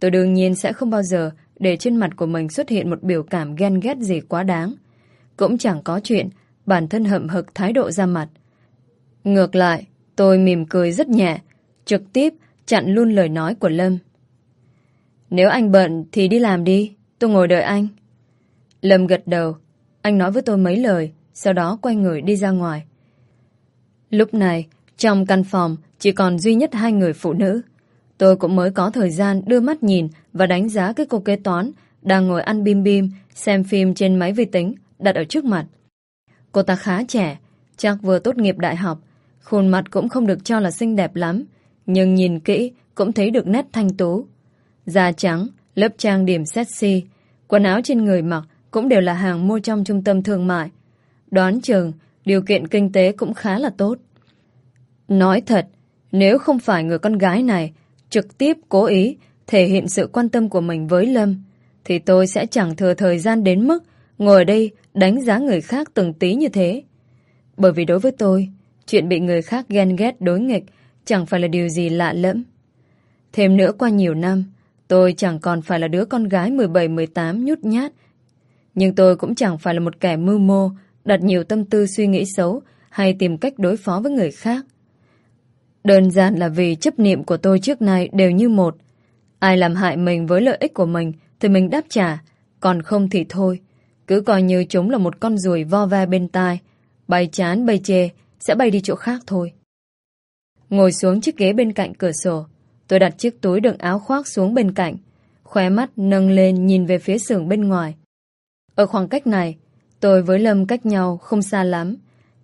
tôi đương nhiên sẽ không bao giờ để trên mặt của mình xuất hiện một biểu cảm ghen ghét gì quá đáng. Cũng chẳng có chuyện bản thân hậm hực thái độ ra mặt. Ngược lại, tôi mỉm cười rất nhẹ, trực tiếp chặn luôn lời nói của Lâm. Nếu anh bận thì đi làm đi, tôi ngồi đợi anh. Lâm gật đầu, anh nói với tôi mấy lời, sau đó quay người đi ra ngoài. Lúc này, trong căn phòng chỉ còn duy nhất hai người phụ nữ. Tôi cũng mới có thời gian đưa mắt nhìn và đánh giá cái cô kế toán đang ngồi ăn bim bim, xem phim trên máy vi tính đặt ở trước mặt. Cô ta khá trẻ, chắc vừa tốt nghiệp đại học, khuôn mặt cũng không được cho là xinh đẹp lắm, nhưng nhìn kỹ cũng thấy được nét thanh tú. Da trắng, lớp trang điểm sexy, quần áo trên người mặc cũng đều là hàng mua trong trung tâm thương mại. Đoán chừng, điều kiện kinh tế cũng khá là tốt. Nói thật, nếu không phải người con gái này trực tiếp cố ý thể hiện sự quan tâm của mình với Lâm, thì tôi sẽ chẳng thừa thời gian đến mức ngồi đây đánh giá người khác từng tí như thế. Bởi vì đối với tôi, chuyện bị người khác ghen ghét đối nghịch chẳng phải là điều gì lạ lẫm. Thêm nữa qua nhiều năm, tôi chẳng còn phải là đứa con gái 17-18 nhút nhát. Nhưng tôi cũng chẳng phải là một kẻ mưu mô, đặt nhiều tâm tư suy nghĩ xấu hay tìm cách đối phó với người khác. Đơn giản là vì chấp niệm của tôi trước nay đều như một. Ai làm hại mình với lợi ích của mình thì mình đáp trả, còn không thì thôi. Cứ coi như chúng là một con ruồi vo ve bên tai, bay chán bay chê, sẽ bay đi chỗ khác thôi. Ngồi xuống chiếc ghế bên cạnh cửa sổ, tôi đặt chiếc túi đựng áo khoác xuống bên cạnh, khóe mắt nâng lên nhìn về phía xưởng bên ngoài. Ở khoảng cách này, tôi với Lâm cách nhau không xa lắm.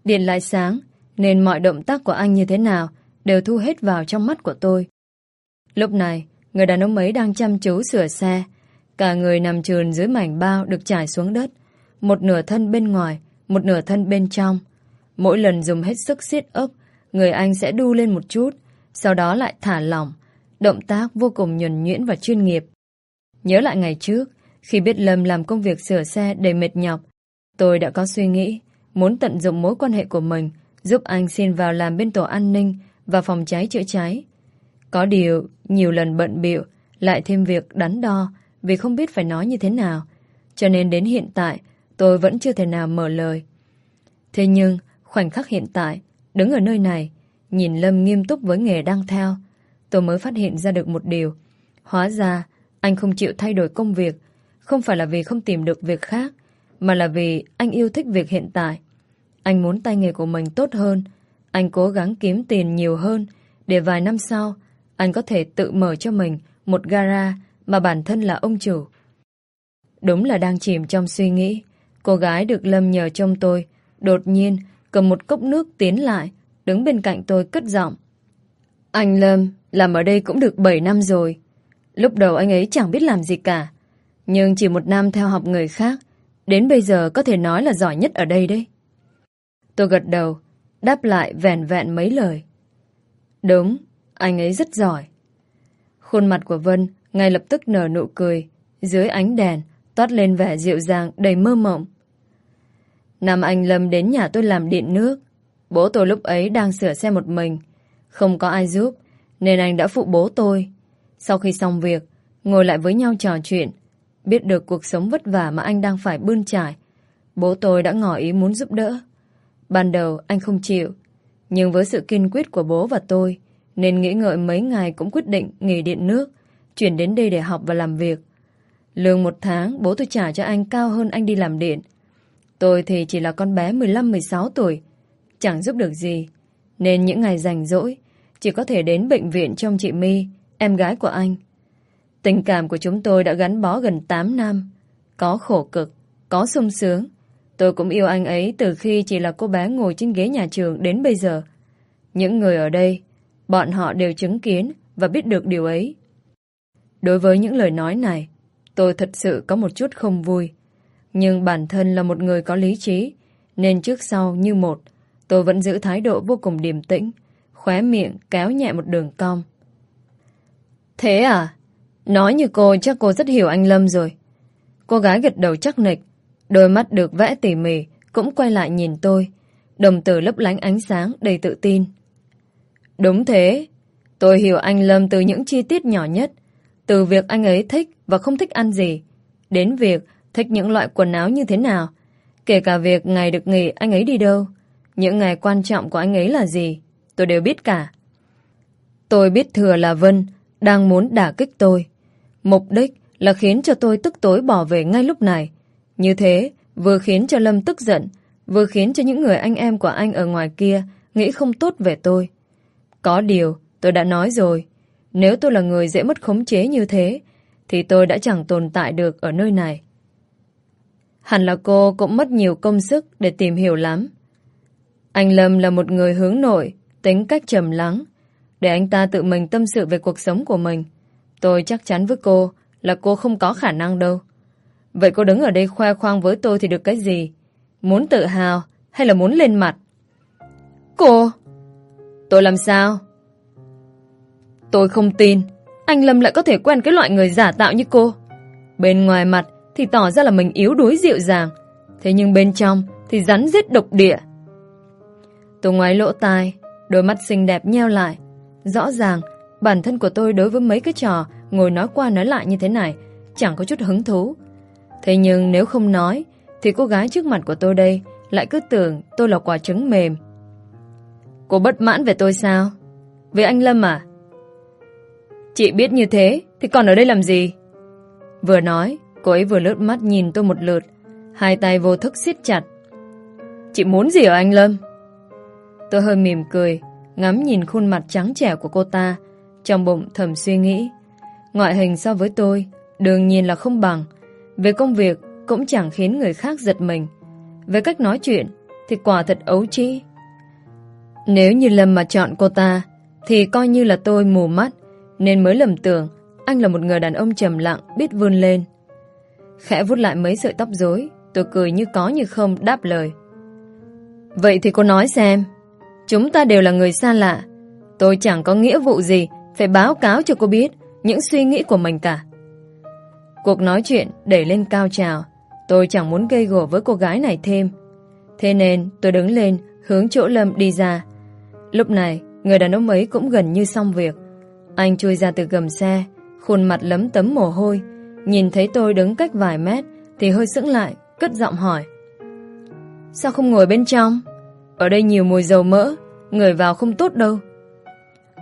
Điện lại sáng, nên mọi động tác của anh như thế nào đều thu hết vào trong mắt của tôi. Lúc này, người đàn ông ấy đang chăm chú sửa xe. Cả người nằm trườn dưới mảnh bao được trải xuống đất. Một nửa thân bên ngoài, một nửa thân bên trong. Mỗi lần dùng hết sức siết ốc, người anh sẽ đu lên một chút, sau đó lại thả lỏng. Động tác vô cùng nhuần nhuyễn và chuyên nghiệp. Nhớ lại ngày trước, khi biết Lâm làm công việc sửa xe đầy mệt nhọc, tôi đã có suy nghĩ muốn tận dụng mối quan hệ của mình giúp anh xin vào làm bên tổ an ninh và phòng cháy chữa cháy. Có điều, nhiều lần bận biệu lại thêm việc đắn đo vì không biết phải nói như thế nào. Cho nên đến hiện tại, tôi vẫn chưa thể nào mở lời. Thế nhưng, khoảnh khắc hiện tại, đứng ở nơi này, nhìn Lâm nghiêm túc với nghề đang theo, tôi mới phát hiện ra được một điều. Hóa ra, anh không chịu thay đổi công việc, không phải là vì không tìm được việc khác, mà là vì anh yêu thích việc hiện tại. Anh muốn tay nghề của mình tốt hơn, anh cố gắng kiếm tiền nhiều hơn để vài năm sau anh có thể tự mở cho mình một gara mà bản thân là ông chủ. Đúng là đang chìm trong suy nghĩ. Cô gái được Lâm nhờ trông tôi, đột nhiên cầm một cốc nước tiến lại, đứng bên cạnh tôi cất giọng. Anh Lâm, làm ở đây cũng được 7 năm rồi. Lúc đầu anh ấy chẳng biết làm gì cả. Nhưng chỉ một năm theo học người khác, đến bây giờ có thể nói là giỏi nhất ở đây đấy. Tôi gật đầu, đáp lại vẹn vẹn mấy lời. Đúng, anh ấy rất giỏi. Khuôn mặt của Vân ngay lập tức nở nụ cười, dưới ánh đèn toát lên vẻ dịu dàng đầy mơ mộng. Năm anh Lâm đến nhà tôi làm điện nước, bố tôi lúc ấy đang sửa xe một mình, không có ai giúp, nên anh đã phụ bố tôi. Sau khi xong việc, ngồi lại với nhau trò chuyện, biết được cuộc sống vất vả mà anh đang phải bươn trải, bố tôi đã ngỏ ý muốn giúp đỡ. Ban đầu anh không chịu, nhưng với sự kiên quyết của bố và tôi, nên nghĩ ngợi mấy ngày cũng quyết định nghỉ điện nước, chuyển đến đây để học và làm việc. Lương một tháng bố tôi trả cho anh cao hơn anh đi làm điện. Tôi thì chỉ là con bé 15-16 tuổi, chẳng giúp được gì. Nên những ngày rảnh rỗi, chỉ có thể đến bệnh viện trong chị My, em gái của anh. Tình cảm của chúng tôi đã gắn bó gần 8 năm. Có khổ cực, có sung sướng. Tôi cũng yêu anh ấy từ khi chỉ là cô bé ngồi trên ghế nhà trường đến bây giờ. Những người ở đây, bọn họ đều chứng kiến và biết được điều ấy. Đối với những lời nói này, tôi thật sự có một chút không vui. Nhưng bản thân là một người có lý trí, nên trước sau như một, tôi vẫn giữ thái độ vô cùng điềm tĩnh, khóe miệng kéo nhẹ một đường cong. Thế à? Nói như cô chắc cô rất hiểu anh Lâm rồi. Cô gái gật đầu chắc nịch, đôi mắt được vẽ tỉ mỉ, cũng quay lại nhìn tôi, đồng tử lấp lánh ánh sáng đầy tự tin. Đúng thế, tôi hiểu anh Lâm từ những chi tiết nhỏ nhất, từ việc anh ấy thích và không thích ăn gì, đến việc thích những loại quần áo như thế nào, kể cả việc ngày được nghỉ anh ấy đi đâu, những ngày quan trọng của anh ấy là gì, tôi đều biết cả. Tôi biết thừa là Vân đang muốn đả kích tôi. Mục đích là khiến cho tôi tức tối bỏ về ngay lúc này. Như thế, vừa khiến cho Lâm tức giận, vừa khiến cho những người anh em của anh ở ngoài kia nghĩ không tốt về tôi. Có điều, tôi đã nói rồi, nếu tôi là người dễ mất khống chế như thế, thì tôi đã chẳng tồn tại được ở nơi này. Hẳn là cô cũng mất nhiều công sức để tìm hiểu lắm. Anh Lâm là một người hướng nội, tính cách trầm lắng. Để anh ta tự mình tâm sự về cuộc sống của mình. Tôi chắc chắn với cô là cô không có khả năng đâu. Vậy cô đứng ở đây khoe khoang với tôi thì được cái gì? Muốn tự hào hay là muốn lên mặt? Cô! Tôi làm sao? Tôi không tin anh Lâm lại có thể quen cái loại người giả tạo như cô. Bên ngoài mặt thì tỏ ra là mình yếu đuối dịu dàng. Thế nhưng bên trong thì rắn giết độc địa. Tôi ngoái lỗ tai, đôi mắt xinh đẹp nheo lại. Rõ ràng, bản thân của tôi đối với mấy cái trò ngồi nói qua nói lại như thế này chẳng có chút hứng thú. Thế nhưng nếu không nói, thì cô gái trước mặt của tôi đây lại cứ tưởng tôi là quả trứng mềm. Cô bất mãn về tôi sao? Về anh Lâm à? Chị biết như thế Thì còn ở đây làm gì Vừa nói Cô ấy vừa lướt mắt nhìn tôi một lượt Hai tay vô thức siết chặt Chị muốn gì ở anh Lâm Tôi hơi mỉm cười Ngắm nhìn khuôn mặt trắng trẻ của cô ta Trong bụng thầm suy nghĩ Ngoại hình so với tôi Đương nhiên là không bằng về công việc cũng chẳng khiến người khác giật mình Về cách nói chuyện Thì quả thật ấu trĩ Nếu như Lâm mà chọn cô ta Thì coi như là tôi mù mắt nên mới lầm tưởng anh là một người đàn ông trầm lặng biết vươn lên. Khẽ vút lại mấy sợi tóc rối, tôi cười như có như không đáp lời. Vậy thì cô nói xem, chúng ta đều là người xa lạ. Tôi chẳng có nghĩa vụ gì phải báo cáo cho cô biết những suy nghĩ của mình cả. Cuộc nói chuyện đẩy lên cao trào, tôi chẳng muốn gây gổ với cô gái này thêm. Thế nên tôi đứng lên hướng chỗ Lâm đi ra. Lúc này, người đàn ông ấy cũng gần như xong việc. Anh chui ra từ gầm xe, khuôn mặt lấm tấm mồ hôi. Nhìn thấy tôi đứng cách vài mét thì hơi sững lại, cất giọng hỏi. Sao không ngồi bên trong? Ở đây nhiều mùi dầu mỡ, người vào không tốt đâu.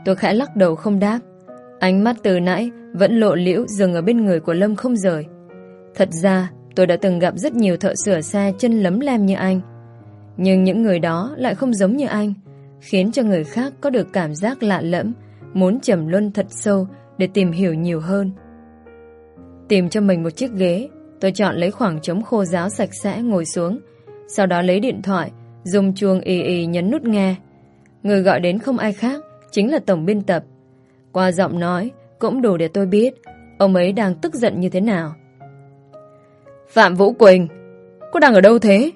Tôi khẽ lắc đầu không đáp. Ánh mắt từ nãy vẫn lộ liễu dừng ở bên người của Lâm không rời. Thật ra, tôi đã từng gặp rất nhiều thợ sửa xe chân lấm lem như anh. Nhưng những người đó lại không giống như anh, khiến cho người khác có được cảm giác lạ lẫm muốn trầm luân thật sâu để tìm hiểu nhiều hơn. Tìm cho mình một chiếc ghế, Tôi chọn lấy khoảng trống khô giáo sạch sẽ ngồi xuống. Sau đó lấy điện thoại, dùng chuông y y nhấn nút nghe. Người gọi đến không ai khác, chính là tổng biên tập. Qua giọng nói, cũng đủ để tôi biết ông ấy đang tức giận như thế nào. Phạm Vũ Quỳnh, cô đang ở đâu thế?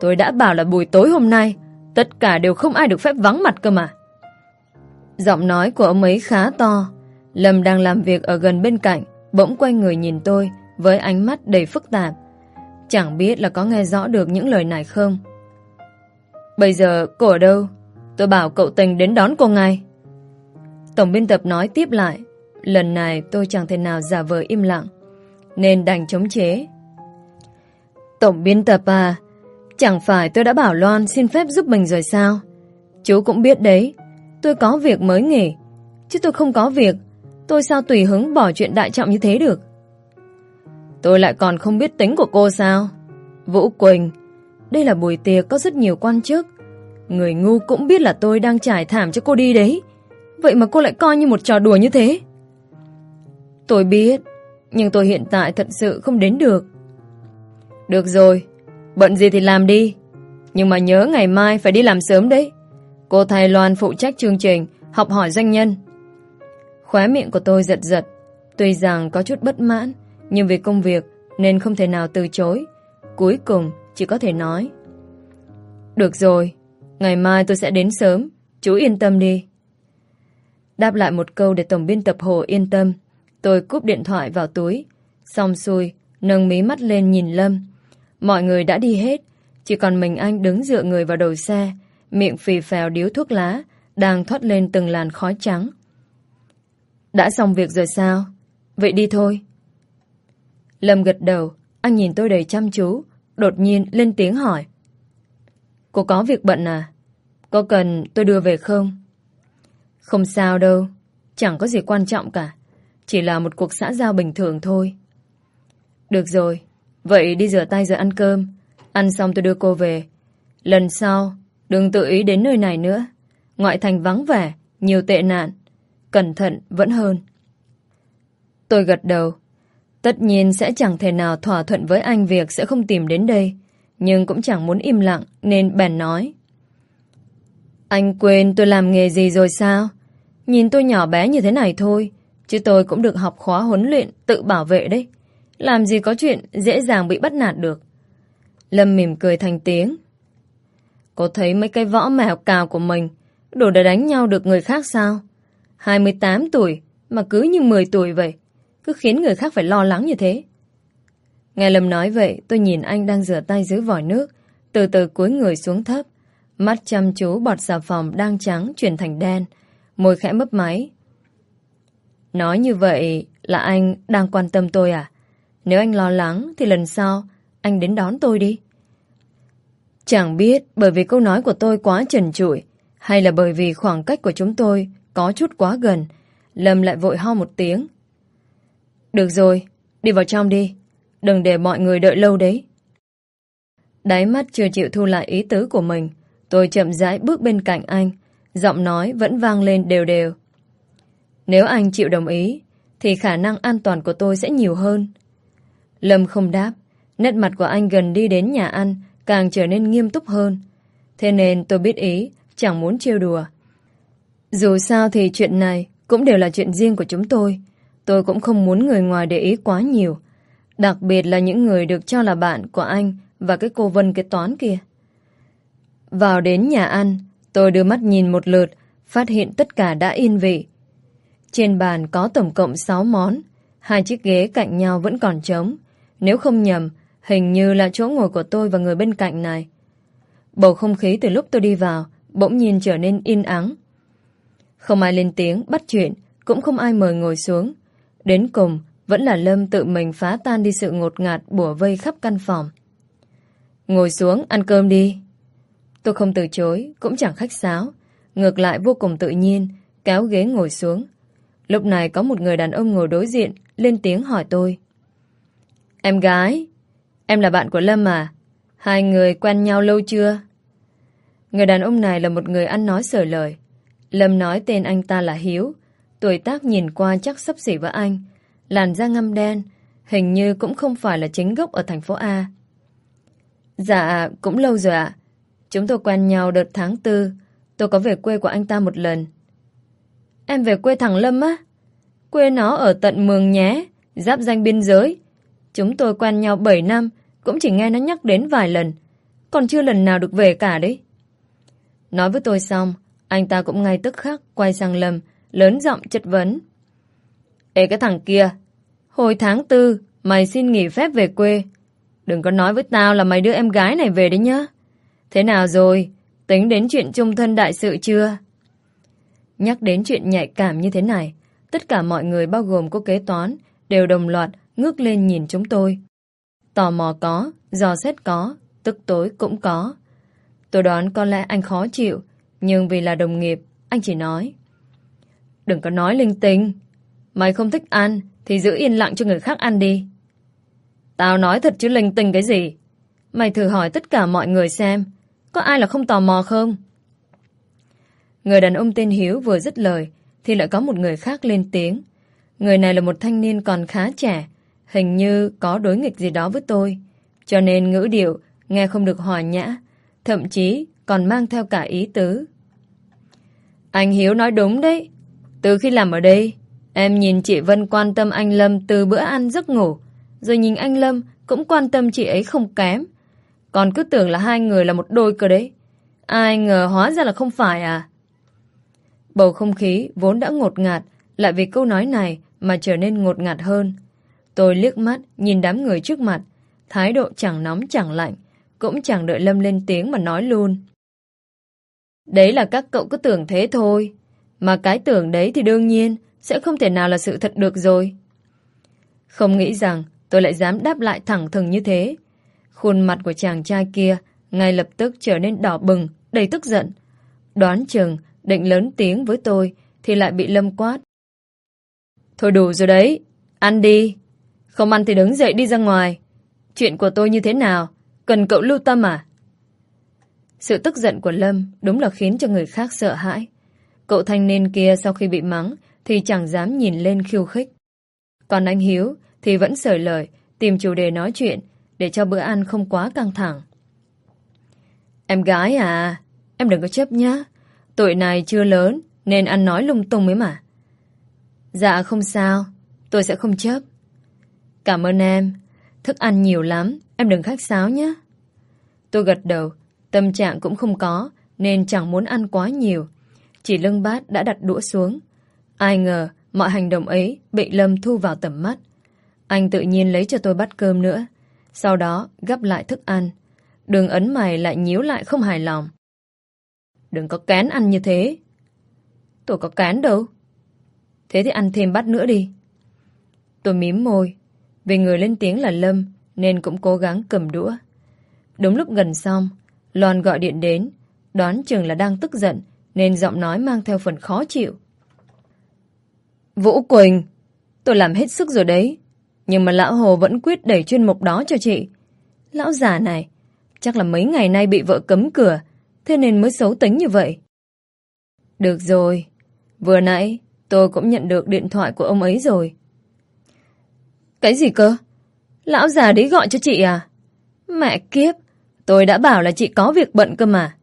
Tôi đã bảo là buổi tối hôm nay, tất cả đều không ai được phép vắng mặt cơ mà. Giọng nói của ông ấy khá to. Lâm đang làm việc ở gần bên cạnh, bỗng quay người nhìn tôi với ánh mắt đầy phức tạp. Chẳng biết là có nghe rõ được những lời này không. Bây giờ cô ở đâu? Tôi bảo cậu tình đến đón cô ngay. Tổng biên tập nói tiếp lại. Lần này tôi chẳng thể nào giả vờ im lặng. Nên đành chống chế. Tổng biên tập à, chẳng phải tôi đã bảo Loan xin phép giúp mình rồi sao? Chú cũng biết đấy, tôi có việc mới nghỉ. Chứ tôi không có việc, tôi sao tùy hứng bỏ chuyện đại trọng như thế được? Tôi lại còn không biết tính của cô sao? Vũ Quỳnh, đây là buổi tiệc có rất nhiều quan chức. Người ngu cũng biết là tôi đang trải thảm cho cô đi đấy. Vậy mà cô lại coi như một trò đùa như thế. Tôi biết, nhưng tôi hiện tại thật sự không đến được. Được rồi, bận gì thì làm đi. Nhưng mà nhớ ngày mai phải đi làm sớm đấy. Cô Thái Loan phụ trách chương trình học hỏi doanh nhân. Khóe miệng của tôi giật giật. Tuy rằng có chút bất mãn, nhưng vì công việc nên không thể nào từ chối. Cuối cùng chỉ có thể nói. Được rồi, ngày mai tôi sẽ đến sớm. Chú yên tâm đi. Đáp lại một câu để tổng biên tập Hồ yên tâm. Tôi cúp điện thoại vào túi. Xong xuôi, nâng mí mắt lên nhìn Lâm. Mọi người đã đi hết. Chỉ còn mình anh đứng dựa người vào đầu xe. Miệng phì phèo điếu thuốc lá. Đang thoát lên từng làn khói trắng. Đã xong việc rồi sao? Vậy đi thôi. Lâm gật đầu. Anh nhìn tôi đầy chăm chú. Đột nhiên lên tiếng hỏi. Cô có việc bận à? Có cần tôi đưa về không? Không sao đâu. Chẳng có gì quan trọng cả. Chỉ là một cuộc xã giao bình thường thôi. Được rồi. Vậy đi rửa tay rồi ăn cơm. Ăn xong tôi đưa cô về. Lần sau, đừng tự ý đến nơi này nữa. Ngoại thành vắng vẻ, nhiều tệ nạn. Cẩn thận vẫn hơn. Tôi gật đầu. Tất nhiên sẽ chẳng thể nào thỏa thuận với anh việc sẽ không tìm đến đây. Nhưng cũng chẳng muốn im lặng nên bèn nói. Anh quên tôi làm nghề gì rồi sao? Nhìn tôi nhỏ bé như thế này thôi. Chứ tôi cũng được học khóa huấn luyện tự bảo vệ đấy. Làm gì có chuyện dễ dàng bị bắt nạt được. Lâm mỉm cười thành tiếng. Có thấy mấy cái võ mèo cào của mình đủ để đánh nhau được người khác sao? 28 tuổi mà cứ như 10 tuổi vậy. Cứ khiến người khác phải lo lắng như thế. Nghe Lâm nói vậy, tôi nhìn anh đang rửa tay dưới vòi nước, từ từ cúi người xuống thấp. Mắt chăm chú bọt xà phòng đang trắng chuyển thành đen, môi khẽ mấp máy. Nói như vậy là anh đang quan tâm tôi à? Nếu anh lo lắng thì lần sau anh đến đón tôi đi. Chẳng biết bởi vì câu nói của tôi quá trần trụi hay là bởi vì khoảng cách của chúng tôi có chút quá gần. Lâm lại vội ho một tiếng. Được rồi, đi vào trong đi. Đừng để mọi người đợi lâu đấy. Đáy mắt chưa chịu thu lại ý tứ của mình. Tôi chậm rãi bước bên cạnh anh. Giọng nói vẫn vang lên đều đều. Nếu anh chịu đồng ý, thì khả năng an toàn của tôi sẽ nhiều hơn. Lâm không đáp. Nét mặt của anh gần đi đến nhà ăn càng trở nên nghiêm túc hơn. Thế nên tôi biết ý, chẳng muốn trêu đùa. Dù sao thì chuyện này cũng đều là chuyện riêng của chúng tôi. Tôi cũng không muốn người ngoài để ý quá nhiều. Đặc biệt là những người được cho là bạn của anh và cái cô Vân kế toán kia. Vào đến nhà ăn, tôi đưa mắt nhìn một lượt, phát hiện tất cả đã yên vị. Trên bàn có tổng cộng 6 món, hai chiếc ghế cạnh nhau vẫn còn trống. Nếu không nhầm, hình như là chỗ ngồi của tôi và người bên cạnh này. Bầu không khí từ lúc tôi đi vào, bỗng nhiên trở nên yên ắng. Không ai lên tiếng bắt chuyện, cũng không ai mời ngồi xuống. Đến cùng, vẫn là Lâm tự mình phá tan đi sự ngột ngạt bủa vây khắp căn phòng. Ngồi xuống, ăn cơm đi. Tôi không từ chối, cũng chẳng khách sáo. Ngược lại vô cùng tự nhiên, kéo ghế ngồi xuống. Lúc này có một người đàn ông ngồi đối diện, lên tiếng hỏi tôi. Em gái, em là bạn của Lâm à? Hai người quen nhau lâu chưa? Người đàn ông này là một người ăn nói sở lời. Lâm nói tên anh ta là Hiếu. Tuổi tác nhìn qua chắc sắp xỉ với anh. Làn da ngăm đen, Hình như cũng không phải là chính gốc ở thành phố A. Dạ, cũng lâu rồi ạ. Chúng tôi quen nhau đợt tháng tư. Tôi có về quê của anh ta một lần. Em về quê thằng Lâm á? Quê nó ở tận Mường Nhé, giáp danh biên giới. Chúng tôi quen nhau 7 năm, cũng chỉ nghe nó nhắc đến vài lần. Còn chưa lần nào được về cả đấy. Nói với tôi xong, anh ta cũng ngay tức khắc quay sang Lâm, lớn giọng chất vấn. Ê cái thằng kia, hồi tháng tư, mày xin nghỉ phép về quê. Đừng có nói với tao là mày đưa em gái này về đấy nhá. Thế nào rồi? Tính đến chuyện chung thân đại sự chưa? Nhắc đến chuyện nhạy cảm như thế này, tất cả mọi người bao gồm cô kế toán đều đồng loạt ngước lên nhìn chúng tôi. Tò mò có, dò xét có, tức tối cũng có. Tôi đoán có lẽ anh khó chịu, nhưng vì là đồng nghiệp, anh chỉ nói. Đừng có nói linh tinh. Mày không thích ăn, thì giữ yên lặng cho người khác ăn đi. Tao nói thật chứ linh tinh cái gì. Mày thử hỏi tất cả mọi người xem, có ai là không tò mò không? Người đàn ông tên Hiếu vừa dứt lời, thì lại có một người khác lên tiếng. Người này là một thanh niên còn khá trẻ, hình như có đối nghịch gì đó với tôi, cho nên ngữ điệu nghe không được hòa nhã, thậm chí còn mang theo cả ý tứ. Anh Hiếu nói đúng đấy. Từ khi làm ở đây, em nhìn chị Vân quan tâm anh Lâm từ bữa ăn giấc ngủ, rồi nhìn anh Lâm cũng quan tâm chị ấy không kém. Còn cứ tưởng là hai người là một đôi cơ đấy. Ai ngờ hóa ra là không phải à? Bầu không khí vốn đã ngột ngạt, lại vì câu nói này mà trở nên ngột ngạt hơn. Tôi liếc mắt, nhìn đám người trước mặt, thái độ chẳng nóng chẳng lạnh, cũng chẳng đợi Lâm lên tiếng mà nói luôn. Đấy là các cậu cứ tưởng thế thôi, mà cái tưởng đấy thì đương nhiên sẽ không thể nào là sự thật được rồi. Không nghĩ rằng tôi lại dám đáp lại thẳng thừng như thế. Khuôn mặt của chàng trai kia ngay lập tức trở nên đỏ bừng, đầy tức giận. Đoán chừng định lớn tiếng với tôi thì lại bị Lâm quát. Thôi đủ rồi đấy, ăn đi. Không ăn thì đứng dậy đi ra ngoài. Chuyện của tôi như thế nào? Cần cậu lưu tâm à? Sự tức giận của Lâm đúng là khiến cho người khác sợ hãi. Cậu thanh niên kia sau khi bị mắng thì chẳng dám nhìn lên khiêu khích. Còn anh Hiếu thì vẫn sởi lời tìm chủ đề nói chuyện để cho bữa ăn không quá căng thẳng. Em gái à, em đừng có chấp nhá. Tuổi này chưa lớn nên ăn nói lung tung mới mà. Dạ không sao, tôi sẽ không chấp. Cảm ơn em, thức ăn nhiều lắm, em đừng khách sáo nhé. Tôi gật đầu, tâm trạng cũng không có nên chẳng muốn ăn quá nhiều. Chỉ lưng bát đã đặt đũa xuống. Ai ngờ mọi hành động ấy bị Lâm thu vào tầm mắt. Anh tự nhiên lấy cho tôi bát cơm nữa. Sau đó gấp lại thức ăn. Đường ấn mày lại nhíu lại không hài lòng. Đừng có kén ăn như thế. Tôi có kén đâu. Thế thì ăn thêm bát nữa đi. Tôi mím môi. Vì người lên tiếng là Lâm nên cũng cố gắng cầm đũa. Đúng lúc gần xong, Loan gọi điện đến, đoán chừng là đang tức giận nên giọng nói mang theo phần khó chịu. Vũ Quỳnh, tôi làm hết sức rồi đấy. Nhưng mà lão Hồ vẫn quyết đẩy chuyên mục đó cho chị. Lão già này, chắc là mấy ngày nay bị vợ cấm cửa, thế nên mới xấu tính như vậy. Được rồi, vừa nãy tôi cũng nhận được điện thoại của ông ấy rồi. Cái gì cơ? Lão già đấy gọi cho chị à? Mẹ kiếp, tôi đã bảo là chị có việc bận cơ mà.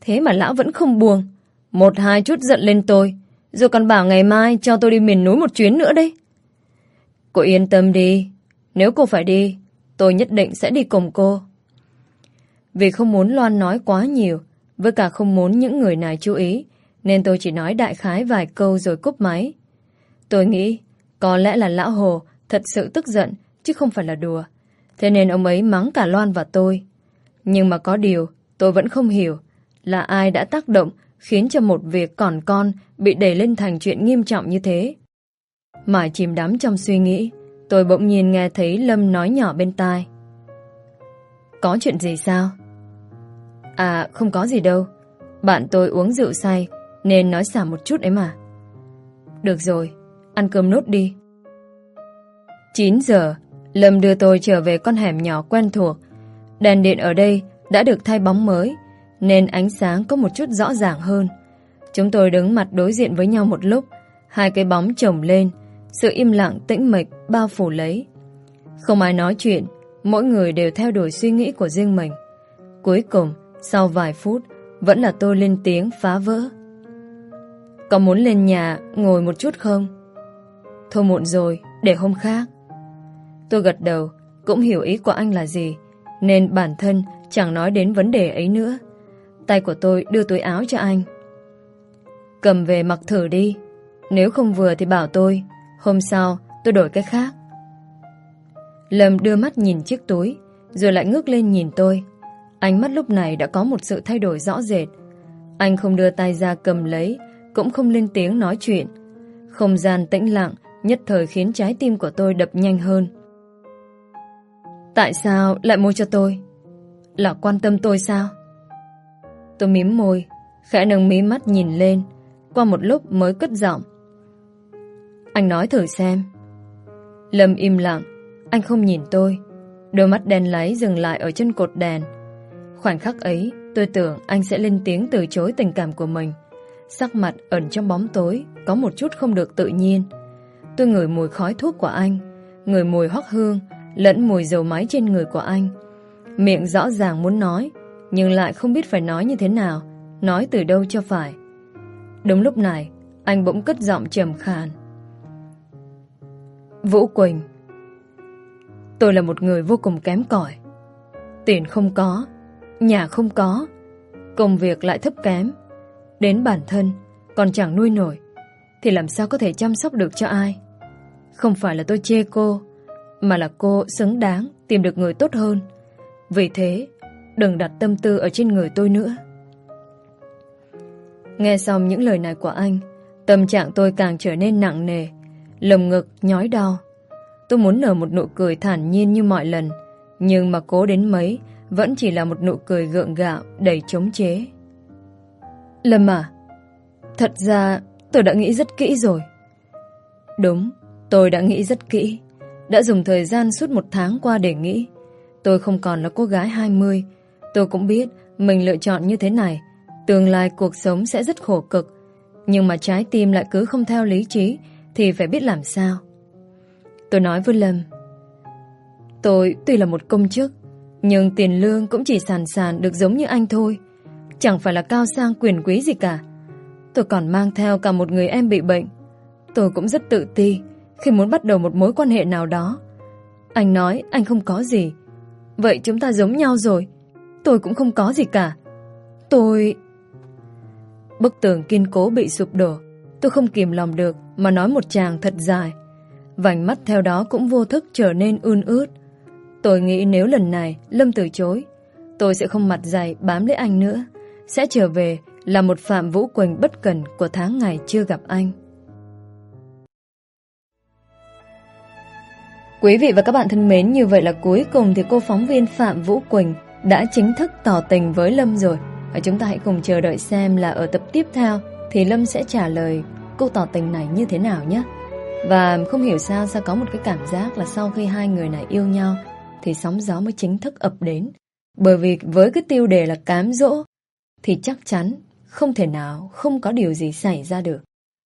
Thế mà lão vẫn không buông. Một hai chút giận lên tôi, rồi còn bảo ngày mai cho tôi đi miền núi một chuyến nữa đấy. Cô yên tâm đi, nếu cô phải đi, tôi nhất định sẽ đi cùng cô. Vì không muốn Loan nói quá nhiều, với cả không muốn những người này chú ý, nên tôi chỉ nói đại khái vài câu rồi cúp máy. Tôi nghĩ, có lẽ là lão Hồ thật sự tức giận, chứ không phải là đùa. Thế nên ông ấy mắng cả Loan và tôi. Nhưng mà có điều, tôi vẫn không hiểu là ai đã tác động khiến cho một việc còn con bị đẩy lên thành chuyện nghiêm trọng như thế. Mãi chìm đắm trong suy nghĩ, tôi bỗng nhiên nghe thấy Lâm nói nhỏ bên tai. Có chuyện gì sao? À, không có gì đâu. Bạn tôi uống rượu say, nên nói xả một chút ấy mà. Được rồi, ăn cơm nốt đi. 9 giờ, Lâm đưa tôi trở về con hẻm nhỏ quen thuộc. Đèn điện ở đây đã được thay bóng mới, nên ánh sáng có một chút rõ ràng hơn. Chúng tôi đứng mặt đối diện với nhau một lúc, hai cái bóng chồng lên, sự im lặng tĩnh mịch bao phủ lấy. Không ai nói chuyện, mỗi người đều theo đuổi suy nghĩ của riêng mình. Cuối cùng, sau vài phút, vẫn là tôi lên tiếng phá vỡ. Có muốn lên nhà ngồi một chút không? Thôi muộn rồi, để hôm khác. Tôi gật đầu, cũng hiểu ý của anh là gì, nên bản thân chẳng nói đến vấn đề ấy nữa. Tay của tôi đưa túi áo cho anh. Cầm về mặc thử đi. Nếu không vừa thì bảo tôi. Hôm sau tôi đổi cái khác. Lâm đưa mắt nhìn chiếc túi, rồi lại ngước lên nhìn tôi. Ánh mắt lúc này đã có một sự thay đổi rõ rệt. Anh không đưa tay ra cầm lấy, cũng không lên tiếng nói chuyện. Không gian tĩnh lặng, nhất thời khiến trái tim của tôi đập nhanh hơn. Tại sao lại mua cho tôi? Là quan tâm tôi sao? Tôi mím môi, khẽ nâng mí mắt nhìn lên, qua một lúc mới cất giọng. Anh nói thử xem. Lâm im lặng, anh không nhìn tôi. Đôi mắt đen láy dừng lại ở chân cột đèn. Khoảnh khắc ấy, tôi tưởng anh sẽ lên tiếng từ chối tình cảm của mình. Sắc mặt ẩn trong bóng tối, có một chút không được tự nhiên. Tôi ngửi mùi khói thuốc của anh, ngửi mùi hoắc hương, lẫn mùi dầu máy trên người của anh. Miệng rõ ràng muốn nói, nhưng lại không biết phải nói như thế nào, nói từ đâu cho phải. Đúng lúc này, anh bỗng cất giọng trầm khàn. Vũ Quỳnh. Tôi là một người vô cùng kém cỏi. Tiền không có, Nhà không có, Công việc lại thấp kém. Đến bản thân, còn chẳng nuôi nổi, Thì làm sao có thể chăm sóc được cho ai? Không phải là tôi chê cô, Mà là cô xứng đáng Tìm được người tốt hơn. Vì thế, đừng đặt tâm tư ở trên người tôi nữa. Nghe xong những lời này của anh, Tâm trạng tôi càng trở nên nặng nề. Lồng ngực, nhói đau. Tôi muốn nở một nụ cười thản nhiên như mọi lần, Nhưng mà cố đến mấy, Vẫn chỉ là một nụ cười gượng gạo, Đầy chống chế. Lâm à Thật ra tôi đã nghĩ rất kỹ rồi. Đúng, Tôi đã nghĩ rất kỹ. Đã dùng thời gian suốt một tháng qua để nghĩ. Tôi không còn là cô gái 20 Tôi cũng biết Mình lựa chọn như thế này, Tương lai cuộc sống sẽ rất khổ cực. Nhưng mà trái tim lại cứ không theo lý trí thì phải biết làm sao? Tôi nói với Lâm. Tôi, tuy là một công chức, Nhưng tiền lương cũng chỉ sàn sàn được giống như anh thôi. Chẳng phải là cao sang quyền quý gì cả. Tôi còn mang theo cả một người em bị bệnh. Tôi cũng rất tự ti Khi muốn bắt đầu một mối quan hệ nào đó. Anh nói, anh không có gì. Vậy chúng ta giống nhau rồi. Tôi cũng không có gì cả. Tôi... Bức tường kiên cố bị sụp đổ. Tôi không kìm lòng được Mà nói một chàng thật dài. Vành mắt theo đó cũng vô thức trở nên ươn ướt. Tôi nghĩ nếu lần này Lâm từ chối, Tôi sẽ không mặt dày bám lấy anh nữa, Sẽ trở về là một Phạm Vũ Quỳnh bất cần Của tháng ngày chưa gặp anh. Quý vị và các bạn thân mến, Như vậy là cuối cùng thì cô phóng viên Phạm Vũ Quỳnh Đã chính thức tỏ tình với Lâm rồi. Và chúng ta hãy cùng chờ đợi xem là ở tập tiếp theo thì Lâm sẽ trả lời câu tỏ tình này như thế nào nhé và không hiểu sao sao có một cái cảm giác là sau khi hai người này yêu nhau thì sóng gió mới chính thức ập đến. Bởi vì với cái tiêu đề là cám dỗ thì chắc chắn không thể nào không có điều gì xảy ra được.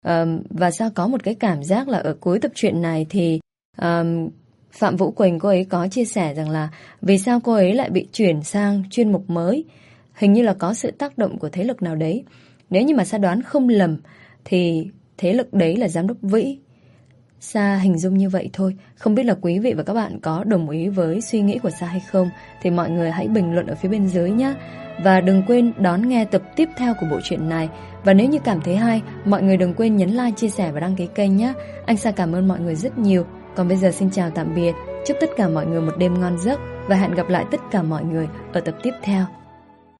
Um, và sao có một cái cảm giác là ở cuối tập truyện này thì um, Phạm Vũ Quỳnh cô ấy có chia sẻ rằng là vì sao cô ấy lại bị chuyển sang chuyên mục mới. Hình như là có sự tác động của thế lực nào đấy. Nếu như mà Sa đoán không lầm thì thế lực đấy là giám đốc Vĩ. Sa hình dung như vậy thôi. Không biết là quý vị và các bạn có đồng ý với suy nghĩ của Sa hay không Thì mọi người hãy bình luận ở phía bên dưới nhé Và đừng quên đón nghe tập tiếp theo của bộ truyện này. Và nếu như cảm thấy hay Mọi người đừng quên nhấn like, chia sẻ và đăng ký kênh nhé Anh Sa cảm ơn mọi người rất nhiều. Còn bây giờ xin chào tạm biệt. Chúc tất cả mọi người một đêm ngon giấc Và hẹn gặp lại tất cả mọi người ở tập tiếp theo.